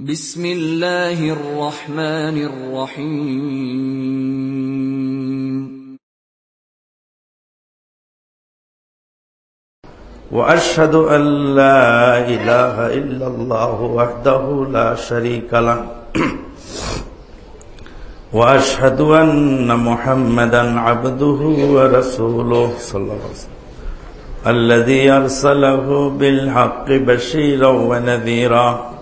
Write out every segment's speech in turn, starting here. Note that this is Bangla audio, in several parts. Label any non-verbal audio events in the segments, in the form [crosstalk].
بسم الله الرحمن الرحيم. وأشهد أن لا إله إلا الله وحده لا شريك له. [clears throat] وأشهد أن محمدا عبده ورسوله صلى الله عليه وسلم. الذي أرسله بالحق بشيرا ونذيرا.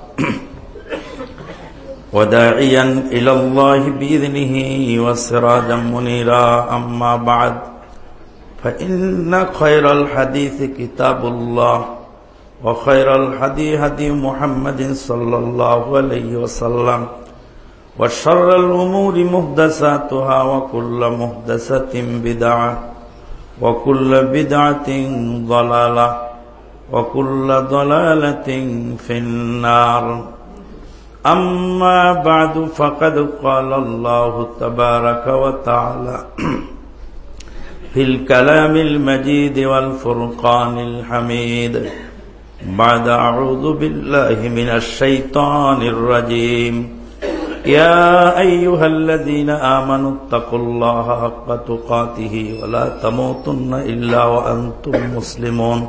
وداعيا إلى الله بإذنه وسراجا منيرا. أما بعد فإن خير الحديث كتاب الله وخير الحدي هدي محمد صلى الله عليه وسلم وشر الأمور مهدساتها وكل مهدسة بدعة وكل بدعة ضلالة وكل ضلالة في النار. أما بعد فقد قال الله تبارك وتعالى في الكلام المجيد والفرقان الحميد. بعد أعوذ بالله من الشيطان الرجيم. يا أيها الذين آمنوا اتقوا الله حق تقاته ولا تموتن إلا وأنتم مسلمون.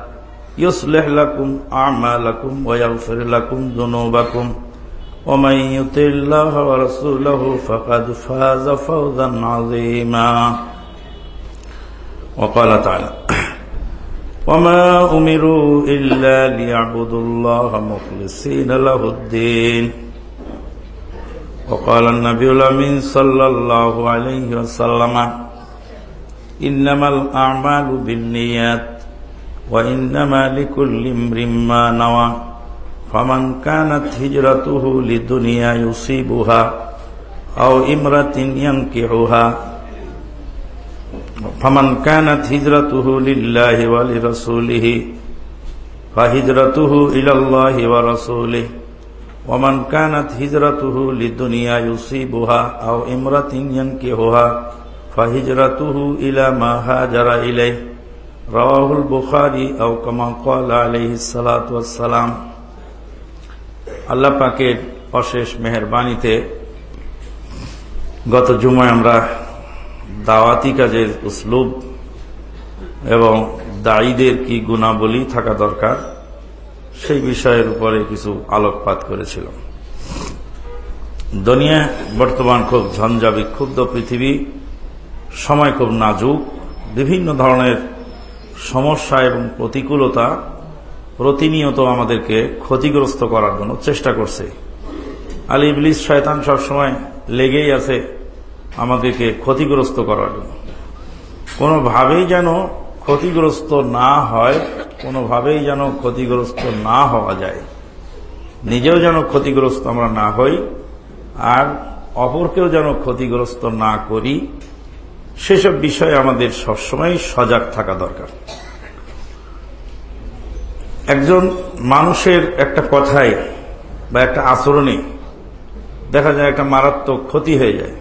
يصلح لكم أعمالكم ويغفر لكم ذنوبكم ومن يطع الله ورسوله فقد فاز فوزا عظيما وقال تعالى وما أمروا إلا ليعبدوا الله مخلصين له الدين وقال النبي الأمين صلى الله عليه وسلم إنما الأعمال بالنيات وإنما لكل امرئ ما نوى فمن كانت هجرته لدنيا يصيبها أو امرة ينكحها. فمن كانت هجرته لله ولرسوله فهجرته إلى الله ورسوله. ومن كانت هجرته لدنيا يصيبها أو امرة ينكحها فهجرته إلى ما هاجر إليه. رواه البخاري أو كما قال عليه الصلاة والسلام আল্লাহ পাকের অশেষ মেহরবানিতে গত জুমায় আমরা দাওয়াতি কাজের উসলুব এবং দায়ীদের কি গুণাবলী থাকা দরকার সেই বিষয়ের উপরে কিছু আলোকপাত করেছিলাম দুনিয়া বর্তমান খুব ঝঞ্ঝা বিক্ষুব্ধ পৃথিবী সময় খুব নাজুক বিভিন্ন ধরনের সমস্যা এবং প্রতিকূলতা প্রতিনিয়ত আমাদেরকে ক্ষতিগ্রস্ত করার জন্য চেষ্টা করছে। আলী ইবলিস শয়তান সবসময় লেগেই আছে আমাদেরকে ক্ষতিগ্রস্ত করার জন্য। কোনোভাবেই যেন ক্ষতিগ্রস্ত না হয়, কোনোভাবেই যেন ক্ষতিগ্রস্ত না হওয়া যায়। নিজেও যেন ক্ষতিগ্রস্ত আমরা না হই, আর অপরকেও যেন ক্ষতিগ্রস্ত না করি সেসব বিষয়ে আমাদের সবসময় সজাগ থাকা দরকার। একজন মানুষের একটা কথায় বা একটা আচরণে দেখা যায় একটা মারাত্মক ক্ষতি হয়ে যায়।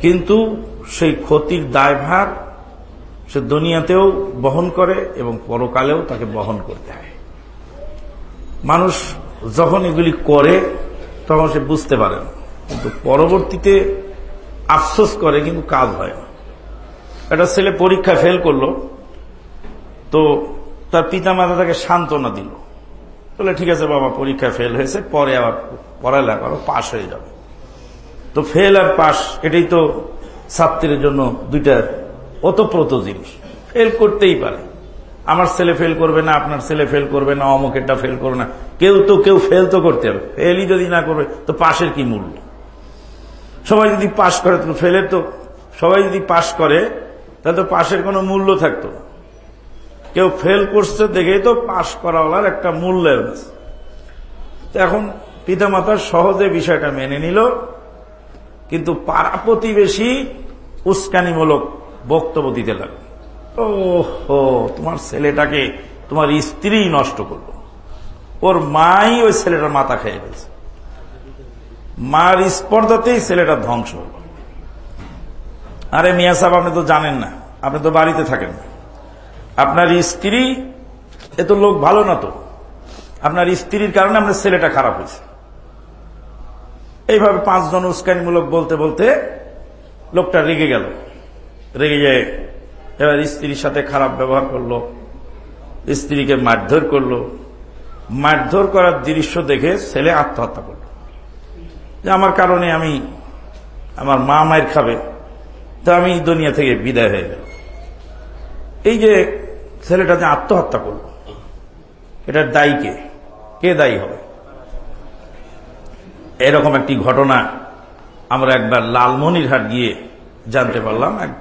কিন্তু সেই ক্ষতির দায়ভার সে দুনিয়াতেও বহন করে এবং পরকালেও তাকে বহন করতে হয়। মানুষ যখন এগুলি করে তখন সে বুঝতে পারে না। কিন্তু পরবর্তীতে আফসোস করে, কিন্তু কাজ হয় না। একটা ছেলে পরীক্ষা ফেল করল, তো তার পিতা মাতা তাকে সান্ত্বনা দিল। বলে, ঠিক আছে বাবা পরীক্ষা ফেল হয়েছে, পরে আবার পড়ালেখা করো, পাশ হয়ে যাবে। তো ফেল আর পাশ, এটাই তো ছাত্রের জন্য দুইটা অতপ্রত জিনিস। ফেল করতেই পারে। আমার ছেলে ফেল করবে না, আপনার ছেলে ফেল করবে না, অমুকেরটা ফেল করবে না। কেউ তো, কেউ ফেল তো করতে হবে। ফেলই যদি না করবে, তো পাশের কি মূল্য? সবাই যদি পাশ করে, তো ফেলের তো। সবাই যদি পাশ করে, তাহলে তো পাশের কোনো মূল্য থাকতো কেউ ফেল করছে দেখেই তো পাশ করাওয়ালার একটা মূল্যায়ন আছে তো এখন পিতামাতা সহজে বিষয়টা মেনে নিল, কিন্তু পাড়া প্রতিবেশী উস্কানিমূলক বক্তব্য দিতে লাগল। ও তোমার ছেলেটাকে তোমার স্ত্রী নষ্ট করল। ওর মাই ওই ছেলেটার মাথা খেয়ে ফেলছে। মার স্পর্ধাতেই ছেলেটা ধ্বংস আরে মিয়া সাহেব, আপনি তো জানেন না, আপনি তো বাড়িতে থাকেন। আপনার স্ত্রী, এ তো লোক ভালো না তো। আপনার স্ত্রীর কারণে আপনার ছেলেটা খারাপ হয়েছে। এইভাবে পাঁচজন উস্কানিমূলক বলতে বলতে লোকটা রেগে গেল। রেগে যায় এবার স্ত্রীর সাথে খারাপ ব্যবহার করল, স্ত্রীকে মারধর করল। মারধর করার দৃশ্য দেখে ছেলে আত্মহত্যা করল। যে আমার কারণে আমি আমার মা মায়ের খাবে, তো আমি দুনিয়া থেকে বিদায় হয়ে গেল এই যে ছেলেটা যে আত্মহত্যা করল, এটার দায়ী কে? কে দায়ী হবে? এরকম একটি ঘটনা আমরা একবার লালমনিরহাট গিয়ে জানতে পারলাম। এক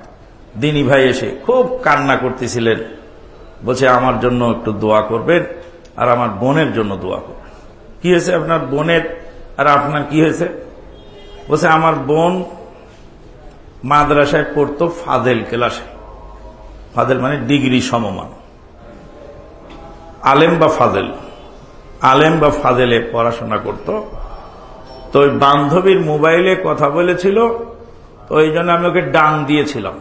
দিনী ভাই এসে খুব কান্না করতেছিলেন, বলছে, আমার জন্য একটু দোয়া করবেন আর আমার বোনের জন্য দোয়া করবেন। কি হয়েছে? আপনার বোনের আর আপনার কি হয়েছে? বলছে, আমার বোন মাদ্রাসায় পড়তো ফাদেল ক্লাসে। ফাদেল মানে ডিগ্রি সমমান। আলেম বা ফাদেল। আলেম বা ফাদেলে পড়াশোনা করত। তো ওই বান্ধবীর মোবাইলে কথা বলেছিল, তো ওই জন্য আমি ওকে ডাং দিয়েছিলাম।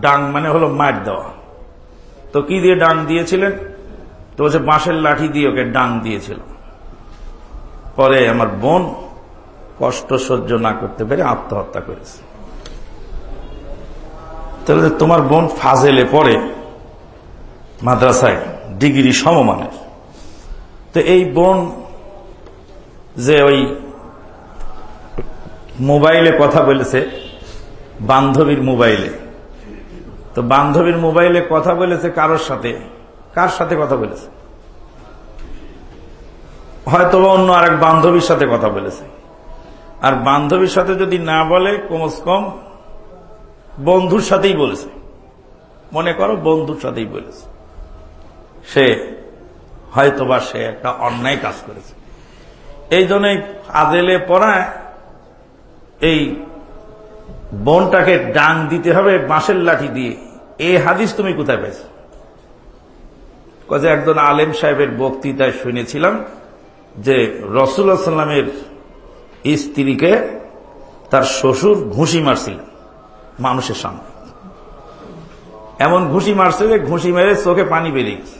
ডাং মানে হলো মার দেওয়া। তো কি দিয়ে ডাং দিয়েছিলেন? তো বলছে, বাঁশের লাঠি দিয়ে ওকে ডাং দিয়েছিলাম। পরে আমার বোন কষ্ট সহ্য না করতে পেরে আত্মহত্যা করেছে। তাহলে তোমার বোন ফাজেলে পড়ে মাদ্রাসায়, ডিগ্রি সমমানের। তো এই বোন যে ওই মোবাইলে কথা বলেছে, বান্ধবীর মোবাইলে। তো বান্ধবীর মোবাইলে কথা বলেছে কারোর সাথে? কার সাথে কথা বলেছে? হয়তো অন্য আরেক বান্ধবীর সাথে কথা বলেছে। আর বান্ধবীর সাথে যদি না বলে, কমস কম বন্ধুর সাথেই বলেছে। মনে করো বন্ধুর সাথেই বলেছে। সে হয়তোবা সে একটা অন্যায় কাজ করেছে। এই জন্যই আদেলে পড়ায় এই বনটাকে ডাং দিতে হবে বাঁশের লাঠি দিয়ে। এই হাদিস তুমি কোথায় পেয়েছ? কাজে একজন আলেম সাহেবের বক্তৃতায় শুনেছিলাম যে রসুল্লাহ সাল্লামের স্ত্রীকে তার শ্বশুর ঘুষি মারছিলেন মানুষের সামনে। এমন ঘুষি মারছে যে ঘুষি মেরে চোখে পানি বেরিয়ে গেছে।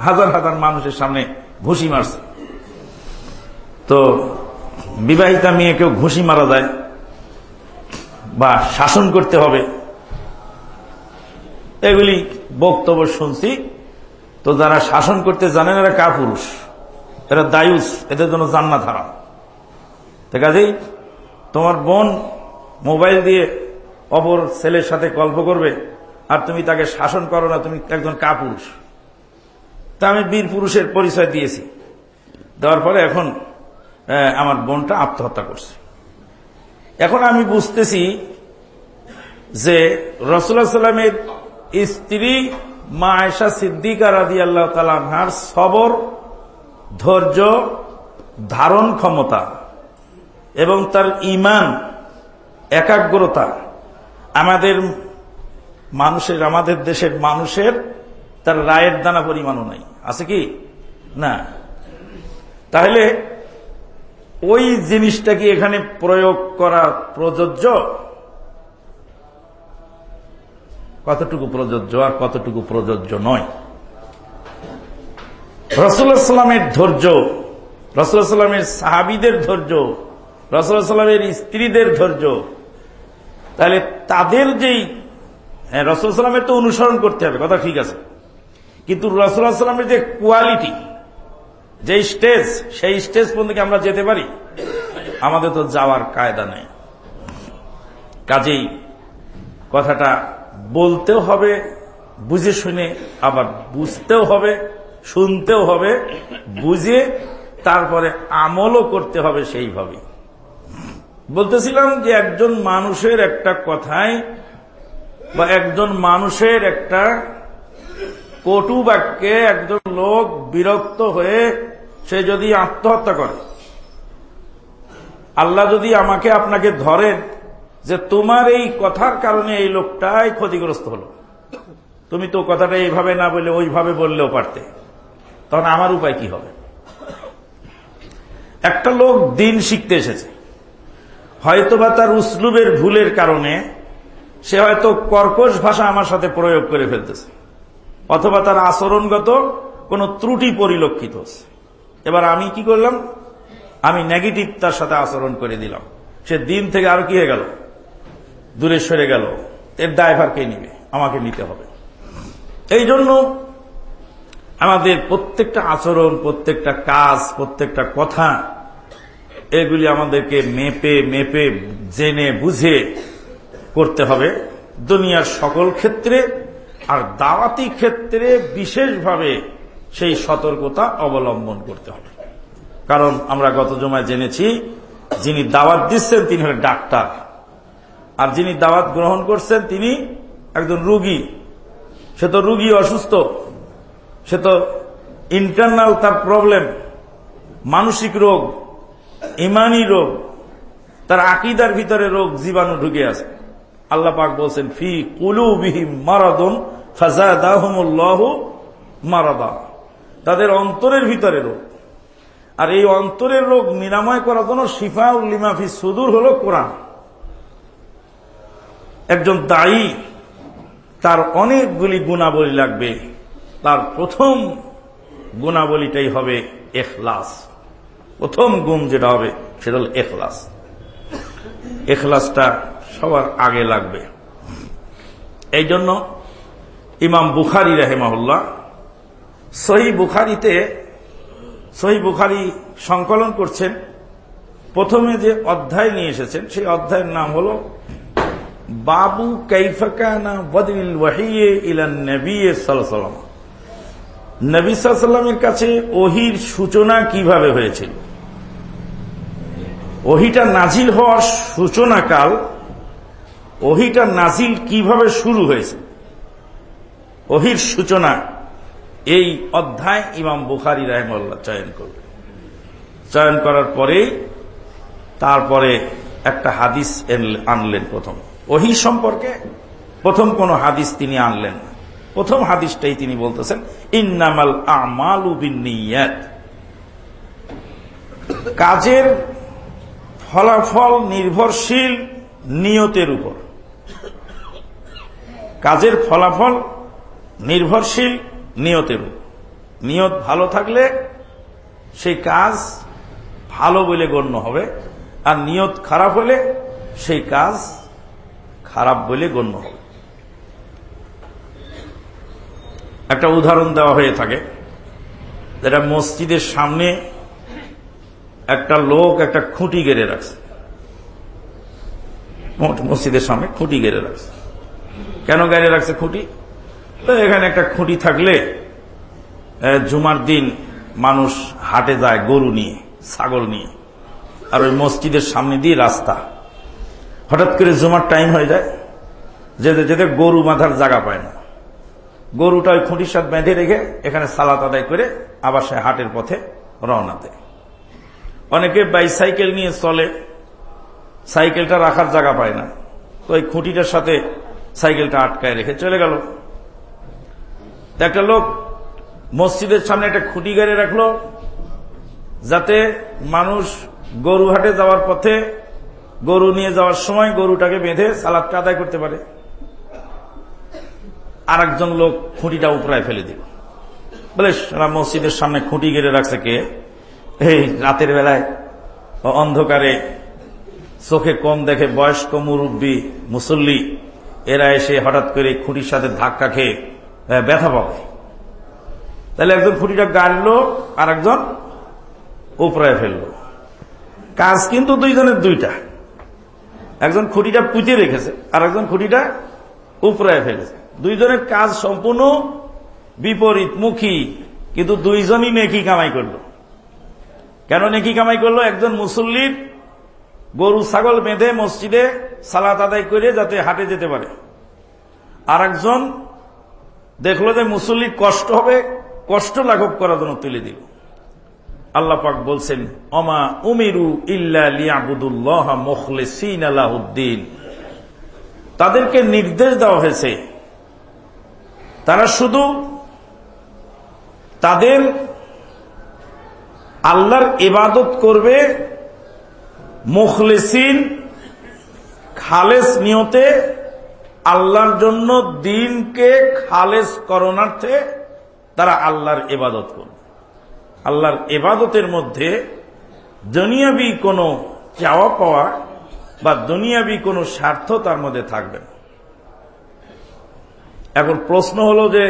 হাজার হাজার মানুষের সামনে ঘুষি মারছে। তো বিবাহিতা মেয়েকেও ঘুষি মারা যায় বা শাসন করতে হবে। এগুলি বক্তব্য শুনছি। তো যারা শাসন করতে জানেন এরা কা পুরুষ এরা দায়ুস, এদের জন্য জান্নাত হারাম। ঠিক আছে তোমার বোন মোবাইল দিয়ে অপর ছেলের সাথে গল্প করবে, আর তুমি তাকে শাসন করো না, তুমি একজন কাপুরুষ। তা আমি বীর পুরুষের পরিচয় দিয়েছি। দেওয়ার পরে এখন আমার বোনটা আত্মহত্যা করছে। এখন আমি বুঝতেছি যে রসুল্লাহ সাল্লামের স্ত্রী মা আয়সা সিদ্দিকা রাজি আল্লাহ তালার সবর ধৈর্য ধারণ ক্ষমতা এবং তার ইমান, একাগ্রতা আমাদের মানুষের, আমাদের দেশের মানুষের তার রায়ের দানা পরিমাণও নাই। আছে কি? না। তাহলে ওই জিনিসটা কি এখানে প্রয়োগ করা প্রযোজ্য? কতটুকু প্রযোজ্য আর কতটুকু প্রযোজ্য নয়? রসুল্লাহ সাল্লামের ধৈর্য রসুল্লাহ সাল্লামের সাহাবিদের ধৈর্য রসুল্লাহ সাল্লামের স্ত্রীদের ধৈর্য, তাহলে তাদের যেই হ্যাঁ রসুল সাল্লামের তো অনুসরণ করতে হবে, কথা ঠিক আছে। কিন্তু রসুল্লাহ সাল্লামের যে কোয়ালিটি যে স্টেজ সেই স্টেজ পর্যন্ত আমরা যেতে পারি, আমাদের তো যাওয়ার কায়দা নেই। কাজেই কথাটা বলতেও হবে, বুঝে শুনে আবার বুঝতেও হবে। শুনতেও হবে, বুঝে তারপরে আমলও করতে হবে সেইভাবে। বলতেছিলাম যে একজন মানুষের একটা কথায় বা একজন মানুষের একটা কটু বাক্যে একজন লোক বিরক্ত হয়ে সে যদি আত্মহত্যা করে, আল্লাহ যদি আমাকে আপনাকে ধরেন যে তোমার এই কথার কারণে এই লোকটাই ক্ষতিগ্রস্ত হলো, তুমি তো কথাটা এইভাবে না বলে ওইভাবে বললেও পারতে। তখন আমার উপায় কি হবে? একটা লোক দিন শিখতে এসেছে। হয়তোবা তার উসলুবের ভুলের কারণে সে হয়তো কর্কশ ভাষা আমার সাথে প্রয়োগ করে ফেলতেছে। অথবা তার আচরণগত কোন ত্রুটি পরিলক্ষিত হচ্ছে। এবার আমি কি করলাম? আমি নেগেটিভ তার সাথে আচরণ করে দিলাম। সে দিন থেকে আরও কি হয়ে গেল? দূরে সরে গেল। এর ড্রাইভার কে নিবে? আমাকে নিতে হবে। এই জন্য আমাদের প্রত্যেকটা আচরণ, প্রত্যেকটা কাজ, প্রত্যেকটা কথা, এগুলি আমাদেরকে মেপে মেপে, জেনে, বুঝে করতে হবে। দুনিয়ার সকল ক্ষেত্রে আর দাওয়াতি ক্ষেত্রে বিশেষভাবে সেই সতর্কতা অবলম্বন করতে হবে। কারণ আমরা গত জমায় জেনেছি, যিনি দাওয়াত দিচ্ছেন তিনি হলেন ডাক্তার। আর যিনি দাওয়াত গ্রহণ করছেন তিনি একজন রুগী। সে তো রুগী অসুস্থ। সে তো ইন্টারনাল তার প্রবলেম মানসিক রোগ, ইমানি রোগ, তার আকিদার ভিতরে রোগ জীবাণু ঢুকে আছে। আল্লাহ পাক বলছেন, ফি কুলু বিহিম মারাদুন ফাজাদাহুমুল্লাহু মারাদা। তাদের অন্তরের ভিতরে রোগ। আর এই অন্তরের রোগ নিরাময় করার জন্য শিফা উল্লিমাফি সুদূর হল কোরআন। একজন দায়ী, তার অনেকগুলি গুণাবলী লাগবে। তার প্রথম গুণাবলীটাই হবে এখলাস। প্রথম গুণ যেটা হবে, সেটা হল এখলাস। এখলাসটা সবার আগে লাগবে। এই জন্য ইমাম বুখারি রাহেমাহুল্লাহ সহি বুখারিতে, সহি বুখারি সংকলন করছেন। প্রথমে যে অধ্যায় নিয়ে এসেছেন, সেই অধ্যায়ের নাম হল বাবু কৈফাকানা বদিল ওয়াহিয়ে ইলান নবী সাল্লাম নবী সাল্লামের কাছে ওহির সূচনা কীভাবে হয়েছিল? ওহিটা নাজিল হওয়ার সূচনা কাল ওহিটা নাজিল কীভাবে শুরু হয়েছে? ওহির সূচনা, এই অধ্যায় ইমাম বুখারি রাহেমল্লা চয়ন করবে। চয়ন করার পরে তারপরে একটা হাদিস আনলেন প্রথম। ওহি সম্পর্কে প্রথম কোন হাদিস তিনি আনলেন প্রথম হাদিসটাই তিনি বলতেছেন, ইন্নামাল আমাল কাজের ফলাফল নির্ভরশীল নিয়তের উপর। কাজের ফলাফল নির্ভরশীল নিয়তের উপর। নিয়ত ভালো থাকলে সেই কাজ ভালো বলে গণ্য হবে, আর নিয়ত খারাপ হলে সেই কাজ খারাপ বলে গণ্য হবে। একটা উদাহরণ দেওয়া হয়ে থাকে। যেটা মসজিদের সামনে একটা লোক একটা খুঁটি গেড়ে রাখছে। মসজিদের সামনে খুঁটি গেড়ে রাখছে। কেন গেড়ে রাখছে খুঁটি? তো এখানে একটা খুঁটি থাকলে জুমার দিন মানুষ হাটে যায় গরু নিয়ে, ছাগল নিয়ে। আর ওই মসজিদের সামনে দিয়ে রাস্তা। হঠাৎ করে জুমার টাইম হয়ে যায়। যেতে যেতে গরু মাথার জায়গা পায় না। গরুটা ওই খুঁটির সাথে বেঁধে রেখে এখানে সালাত আদায় করে আবার সে হাটের পথে রওনা দেয়। অনেকে বাইসাইকেল নিয়ে চলে, সাইকেলটা রাখার জায়গা পায় না। তো ওই খুঁটিটার সাথে সাইকেলটা আটকায় রেখে চলে গেল। একটা লোক মসজিদের সামনে একটা খুঁটি গাড়ি রাখল, যাতে মানুষ গরু হাটে যাওয়ার পথে গরু নিয়ে যাওয়ার সময় গরুটাকে বেঁধে সালাদটা আদায় করতে পারে। আর একজন লোক খুঁটিটা উপরায় ফেলে দিল। বলে মসজিদের সামনে খুঁটি গেড়ে রাখছে কে? এই, রাতের বেলায় অন্ধকারে চোখে কম দেখে বয়স্ক মুরব্বী, মুসল্লি, এরা এসে হঠাৎ করে খুঁটির সাথে ধাক্কা খেয়ে ব্যথা পাবে। তাহলে একজন খুঁটিটা গাড়লো আর একজন উপরায় ফেলল। কাজ কিন্তু দুইজনের দুইটা। একজন খুঁটিটা পুঁতে রেখেছে আর একজন খুঁটিটা উপরায় ফেলেছে। দুইজনের কাজ সম্পূর্ণ বিপরীত মুখী কিন্তু দুইজনই নেকি কামাই করল। কেন নেকি কামাই করল? একজন মুসল্লির গরু ছাগল বেঁধে মসজিদে সালাত আদায় করে যাতে হাটে যেতে পারে। আর একজন দেখল যে মুসল্লির কষ্ট হবে, কষ্ট লাঘব করার জন্য তুলে দিল। আল্লাহ পাক বলছেন, অমা উমিরু ইল্লা লিয়াবুদুল্লাহ মুখলিসিন আলাহুদ্দিন তাদেরকে নির্দেশ দেওয়া হয়েছে তারা শুধু তাদের আল্লাহর ইবাদত করবে, মুখলেসিন, খালেস নিয়তে আল্লাহর জন্য দিনকে খালেস করণার্থে তারা আল্লাহর ইবাদত করবে। আল্লাহর এবাদতের মধ্যে দুনিয়াবি কোনো চাওয়া পাওয়া বা দুনিয়াবি কোনো স্বার্থ তার মধ্যে থাকবে না। এখন প্রশ্ন হলো যে,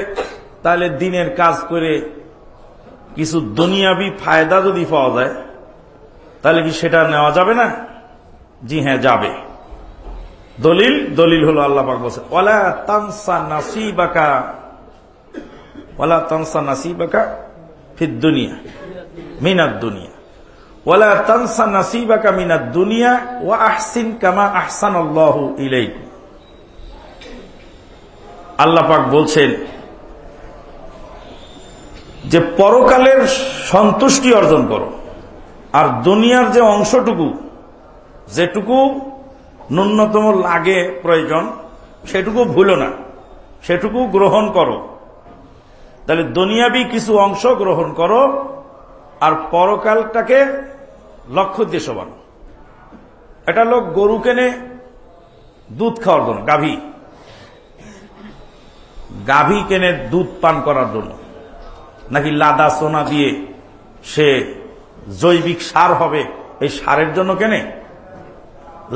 তাহলে দিনের কাজ করে কিছু দুনিয়াবি ফায়দা যদি পাওয়া যায়, তাহলে কি সেটা নেওয়া যাবে না? জি হ্যাঁ যাবে। দলিল দলিল হলো আল্লাহ বলছে ওলা তানসা নাসিবাকা ওলা তানসা নাসিবাকা ফির দুনিয়া, মিনাদ দুনিয়া। ওলা তানসা নাসিবাকা মিনাদ দুনিয়া ও আহসিন কামা আহসান আল্লাহ ইলাইক আল্লাহ বলছেন যে পরকালের সন্তুষ্টি অর্জন করো। আর দুনিয়ার যে অংশটুকু, যেটুকু ন্যূনতম লাগে প্রয়োজন, সেটুকু ভুলো না। সেটুকু গ্রহণ করো। তাহলে দুনিয়াবি কিছু অংশ গ্রহণ করো আর পরকালটাকে লক্ষ্য উদ্দেশ্য বানো। এটা লোক গরু কেনে দুধ খাওয়ার জন্য, গাভী। গাভী কেনে দুধ পান করার জন্য। নাকি লাদা সোনা দিয়ে সে জৈবিক সার হবে, এই সারের জন্য কেনে?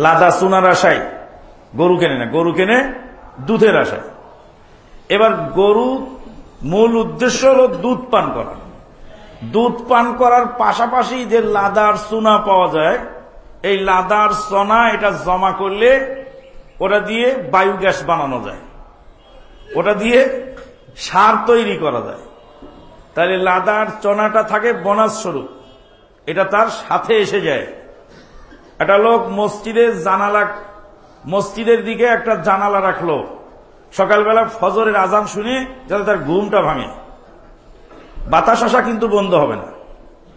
লাদা সোনার আশায় গরু কেনে না, গরু কেনে দুধের আশায়। এবার গরু মূল উদ্দেশ্য হল দুধ পান করা। দুধ পান করার পাশাপাশি যে লাদার সোনা পাওয়া যায়, এই লাদার সোনা এটা জমা করলে ওটা দিয়ে বায়োগ্যাস বানানো যায়। ওটা দিয়ে সার তৈরি করা যায়। তাহলে লাদার চনাটা থাকে বোনাস স্বরূপ। এটা তার সাথে এসে যায়। একটা লোক মসজিদের জানালা, মসজিদের দিকে একটা জানালা রাখল। সকালবেলা ফজরের আজান শুনে যাতে তার ঘুমটা ভাঙে। বাতাস আসা কিন্তু বন্ধ হবে না।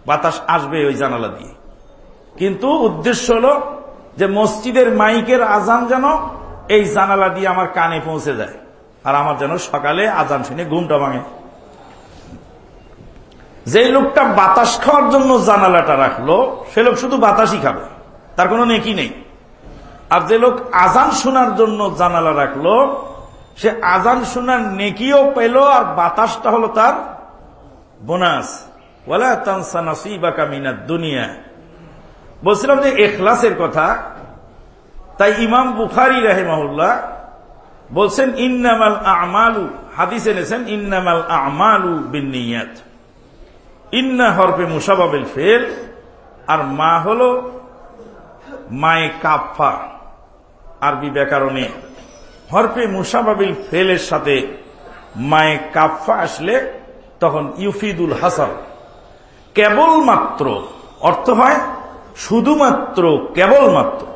বাতাস আসবে ওই জানালা দিয়ে। কিন্তু উদ্দেশ্য হল যে মসজিদের মাইকের আজান যেন এই জানালা দিয়ে আমার কানে পৌঁছে যায়। আর আমার যেন সকালে আজান শুনে ঘুমটা ভাঙে। যে লোকটা বাতাস খাওয়ার জন্য জানালাটা রাখল, সে লোক শুধু বাতাসই খাবে, তার কোনো নেকি নেই। আর যে লোক আজান শোনার জন্য জানালা রাখল, সে আজান শোনার নেকিও পেল আর বাতাসটা হলো তার বোনাস। দুনিয়া। বলছিলাম যে এখলাসের কথা, তাই ইমাম বুখারি রাহেমাহুল্লাহ বলছেন, ইন্নামাল আমালু হাদিস এনেছেন, ইন্নামাল আমালু বিনিয়াত ইন্না হরফে মুসাবাবিল ফেল আর মা হল মায়ে কাফা আরবি ব্যাকরণে। হরফে মুসাবাবিল ফেলের সাথে মায়ে কাফা আসলে তখন ইউফিদুল হাসান। কেবলমাত্র অর্থ হয়, শুধুমাত্র কেবলমাত্র।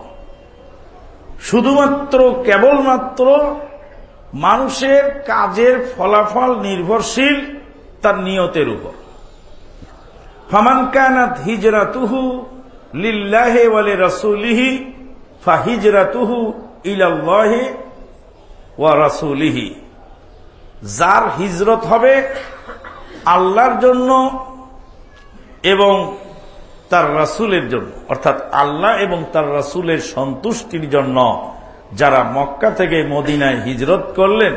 শুধুমাত্র, কেবলমাত্র মানুষের কাজের ফলাফল নির্ভরশীল তার নিয়তের উপর। ফামান কানাত হিজরাতুহু লিল্লাহে ওয়ালে রাসূলিহি ফাহিজরাতুহু ইলাল্লাহি ওয়া রাসূলিহি। যার হিজরত হবে আল্লাহর জন্য এবং তার রাসুলের জন্য, অর্থাৎ আল্লাহ এবং তার রাসুলের সন্তুষ্টির জন্য যারা মক্কা থেকে মদিনায় হিজরত করলেন,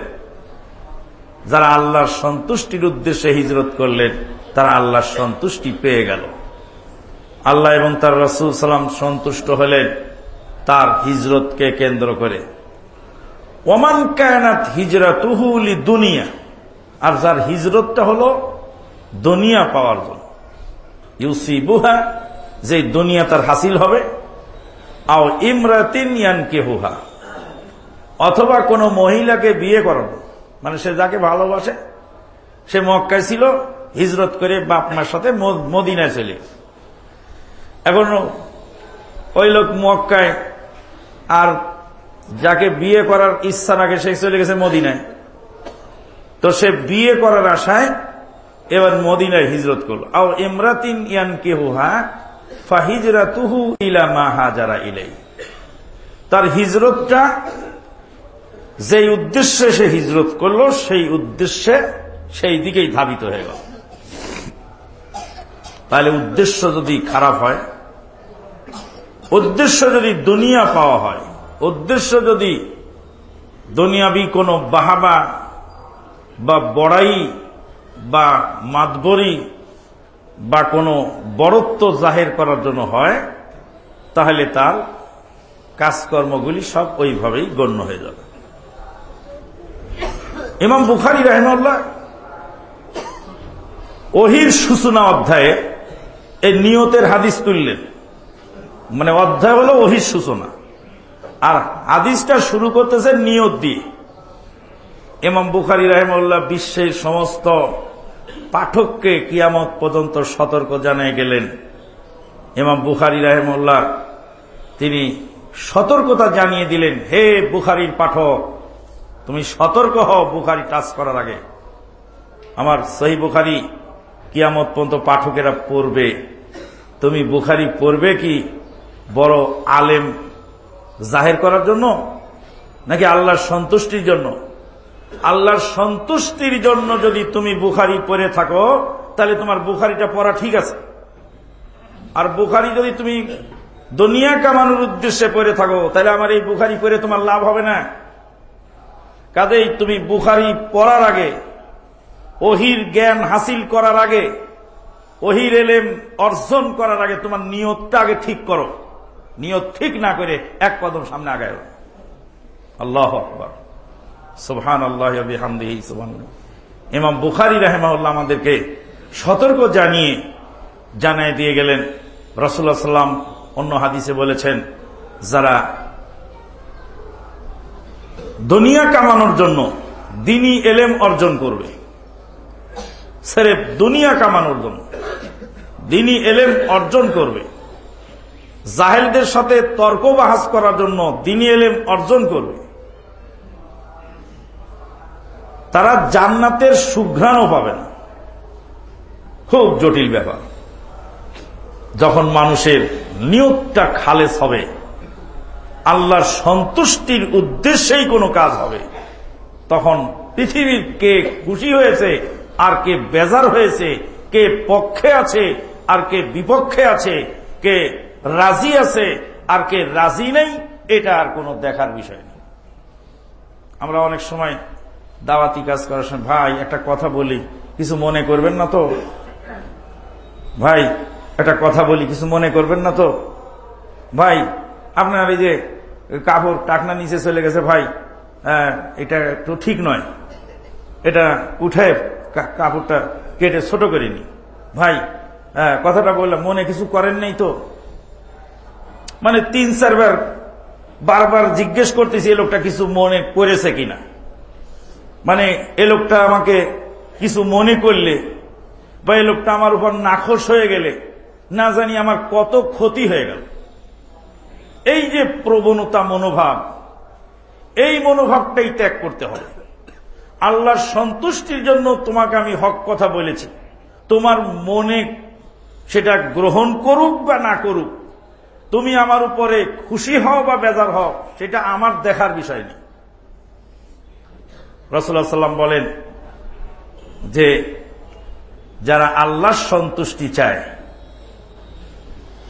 যারা আল্লাহর সন্তুষ্টির উদ্দেশ্যে হিজরত করলেন, তারা আল্লাহর সন্তুষ্টি পেয়ে গেল। আল্লাহ এবং তার রসুল সালাম সন্তুষ্ট হলেন তার হিজরতকে কেন্দ্র করে। ওমান কায়নাত হিজরা তুহুলি দুনিয়া আর যার হিজরতটা হলো দুনিয়া পাওয়ার জন্য। ইউসি বুহা যে দুনিয়া তার হাসিল হবে, আও ইমরাতিন ইয়ানকে হুহা অথবা কোন মহিলাকে বিয়ে করানো মানে সে যাকে ভালোবাসে, সে মক্কায় ছিল, হিজরত করে বাপ মার সাথে মদিনায় চলে এখন ওই লোক মক্কায়, আর যাকে বিয়ে করার ইচ্ছা রাখে, সে চলে গেছে মদিনায়। তো সে বিয়ে করার আশায় এবার মদিনায় হিজরত করল। আও ইমরাতিন ইয়ান কেহুহা ফাহিজরা তুহু ইলা মা হাজারা ইলাই। তার হিজরতটা যেই উদ্দেশ্যে সে হিজরত করল, সেই উদ্দেশ্যে সেই দিকেই ধাবিত হয়ে গেল। তাহলে উদ্দেশ্য যদি খারাপ হয়, উদ্দেশ্য যদি দুনিয়া পাওয়া হয়, উদ্দেশ্য যদি দুনিয়াবি কোনো বাহাবা বা বড়াই বা মাতবরি বা কোনো বড়ত্ব জাহের করার জন্য হয়, তাহলে তার কাজকর্মগুলি সব ওইভাবেই গণ্য হয়ে যাবে। ইমাম বুখারি রহমল্লা ওহির সূচনা অধ্যায়ে এই নিয়তের হাদিস তুললেন। মানে অধ্যায় হলো ওহির সূচনা। আর হাদিসটা শুরু করতেছে নিয়ত দিয়ে। এমাম বুখারি রাহেমউল্লাহ বিশ্বের সমস্ত পাঠককে কিয়ামত পর্যন্ত সতর্ক জানিয়ে গেলেন। এমাম বুখারি রাহেমউল্লাহ তিনি সতর্কতা জানিয়ে দিলেন, হে বুখারির পাঠক, তুমি সতর্ক হও বুখারি টাচ করার আগে। আমার সহি বুখারি কিয়ামত পর্যন্ত পাঠকেরা পড়বে। তুমি বুখারি পড়বে কি বড় আলেম জাহের করার জন্য, নাকি আল্লাহর সন্তুষ্টির জন্য? আল্লাহর সন্তুষ্টির জন্য যদি তুমি বুখারি পড়ে থাকো, তাহলে তোমার বুখারিটা পড়া ঠিক আছে। আর বুখারি যদি তুমি দুনিয়া কামানোর উদ্দেশ্যে পড়ে থাকো, তাহলে আমার এই বুখারি পড়ে তোমার লাভ হবে না। কাজেই তুমি বুখারি পড়ার আগে ওহির জ্ঞান হাসিল করার আগে ওহির এলেম অর্জন করার আগে তোমার নিয়তটা আগে ঠিক করো। নিয়ত ঠিক না করে এক কদম সামনে আগায় আল্লাহ আকবর। সুবহান আল্লাহ ইমাম বুখারি রাহেমাউল্লাহ আমাদেরকে সতর্ক জানিয়ে, জানাই দিয়ে গেলেন। রসুল্লাহ সাল্লাম অন্য হাদিসে বলেছেন, যারা দুনিয়া কামানোর জন্য দিনই এলেম অর্জন করবে, সেরেফ দুনিয়া কামানোর জন্য দিনই এলেম অর্জন করবে, জাহেলদের সাথে তর্ক বাহাস করার জন্য দিনী এলেম অর্জন করবে তারা জান্নাতের সুঘ্রাণও পাবে না। খুব জটিল ব্যাপার। যখন মানুষের নিয়োগটা খালেস হবে, আল্লাহর সন্তুষ্টির উদ্দেশ্যেই কোনো কাজ হবে, তখন পৃথিবীর কে খুশি হয়েছে, আর কে বেজার হয়েছে, কে পক্ষে আছে, আর কে বিপক্ষে আছে, কে রাজি আছে, আর কে রাজি নেই, এটা আর কোনো দেখার বিষয় নেই। আমরা অনেক সময় দাওয়াতি কাজ করার সময় ভাই একটা কথা বলি কিছু মনে করবেন না তো? ভাই একটা কথা বলি কিছু মনে করবেন না তো? ভাই আপনার এই যে কাপড় টাকনা নিচে চলে গেছে ভাই হ্যাঁ, এটা একটু ঠিক নয়। এটা উঠে কাপড়টা কেটে ছোট করে নি ভাই হ্যাঁ, কথাটা বললাম মনে কিছু করেন নাই তো? মানে তিন চারবার বারবার জিজ্ঞেস করতেছি এ লোকটা কিছু মনে করেছে কিনা? মানে এ লোকটা আমাকে কিছু মনে করলে বা এ লোকটা আমার উপর নাখোশ হয়ে গেলে, না জানি আমার কত ক্ষতি হয়ে গেল। এই যে প্রবণতা মনোভাব, এই মনোভাবটাই ত্যাগ করতে হবে। আল্লাহর সন্তুষ্টির জন্য তোমাকে আমি হক কথা বলেছি। তোমার মনে সেটা গ্রহণ করুক বা না করুক, তুমি আমার উপরে খুশি হও বা বেজার হও, সেটা আমার দেখার বিষয় নেই রসুল্লাহ সাল্লাম বলেন যে যারা আল্লাহর সন্তুষ্টি চায়,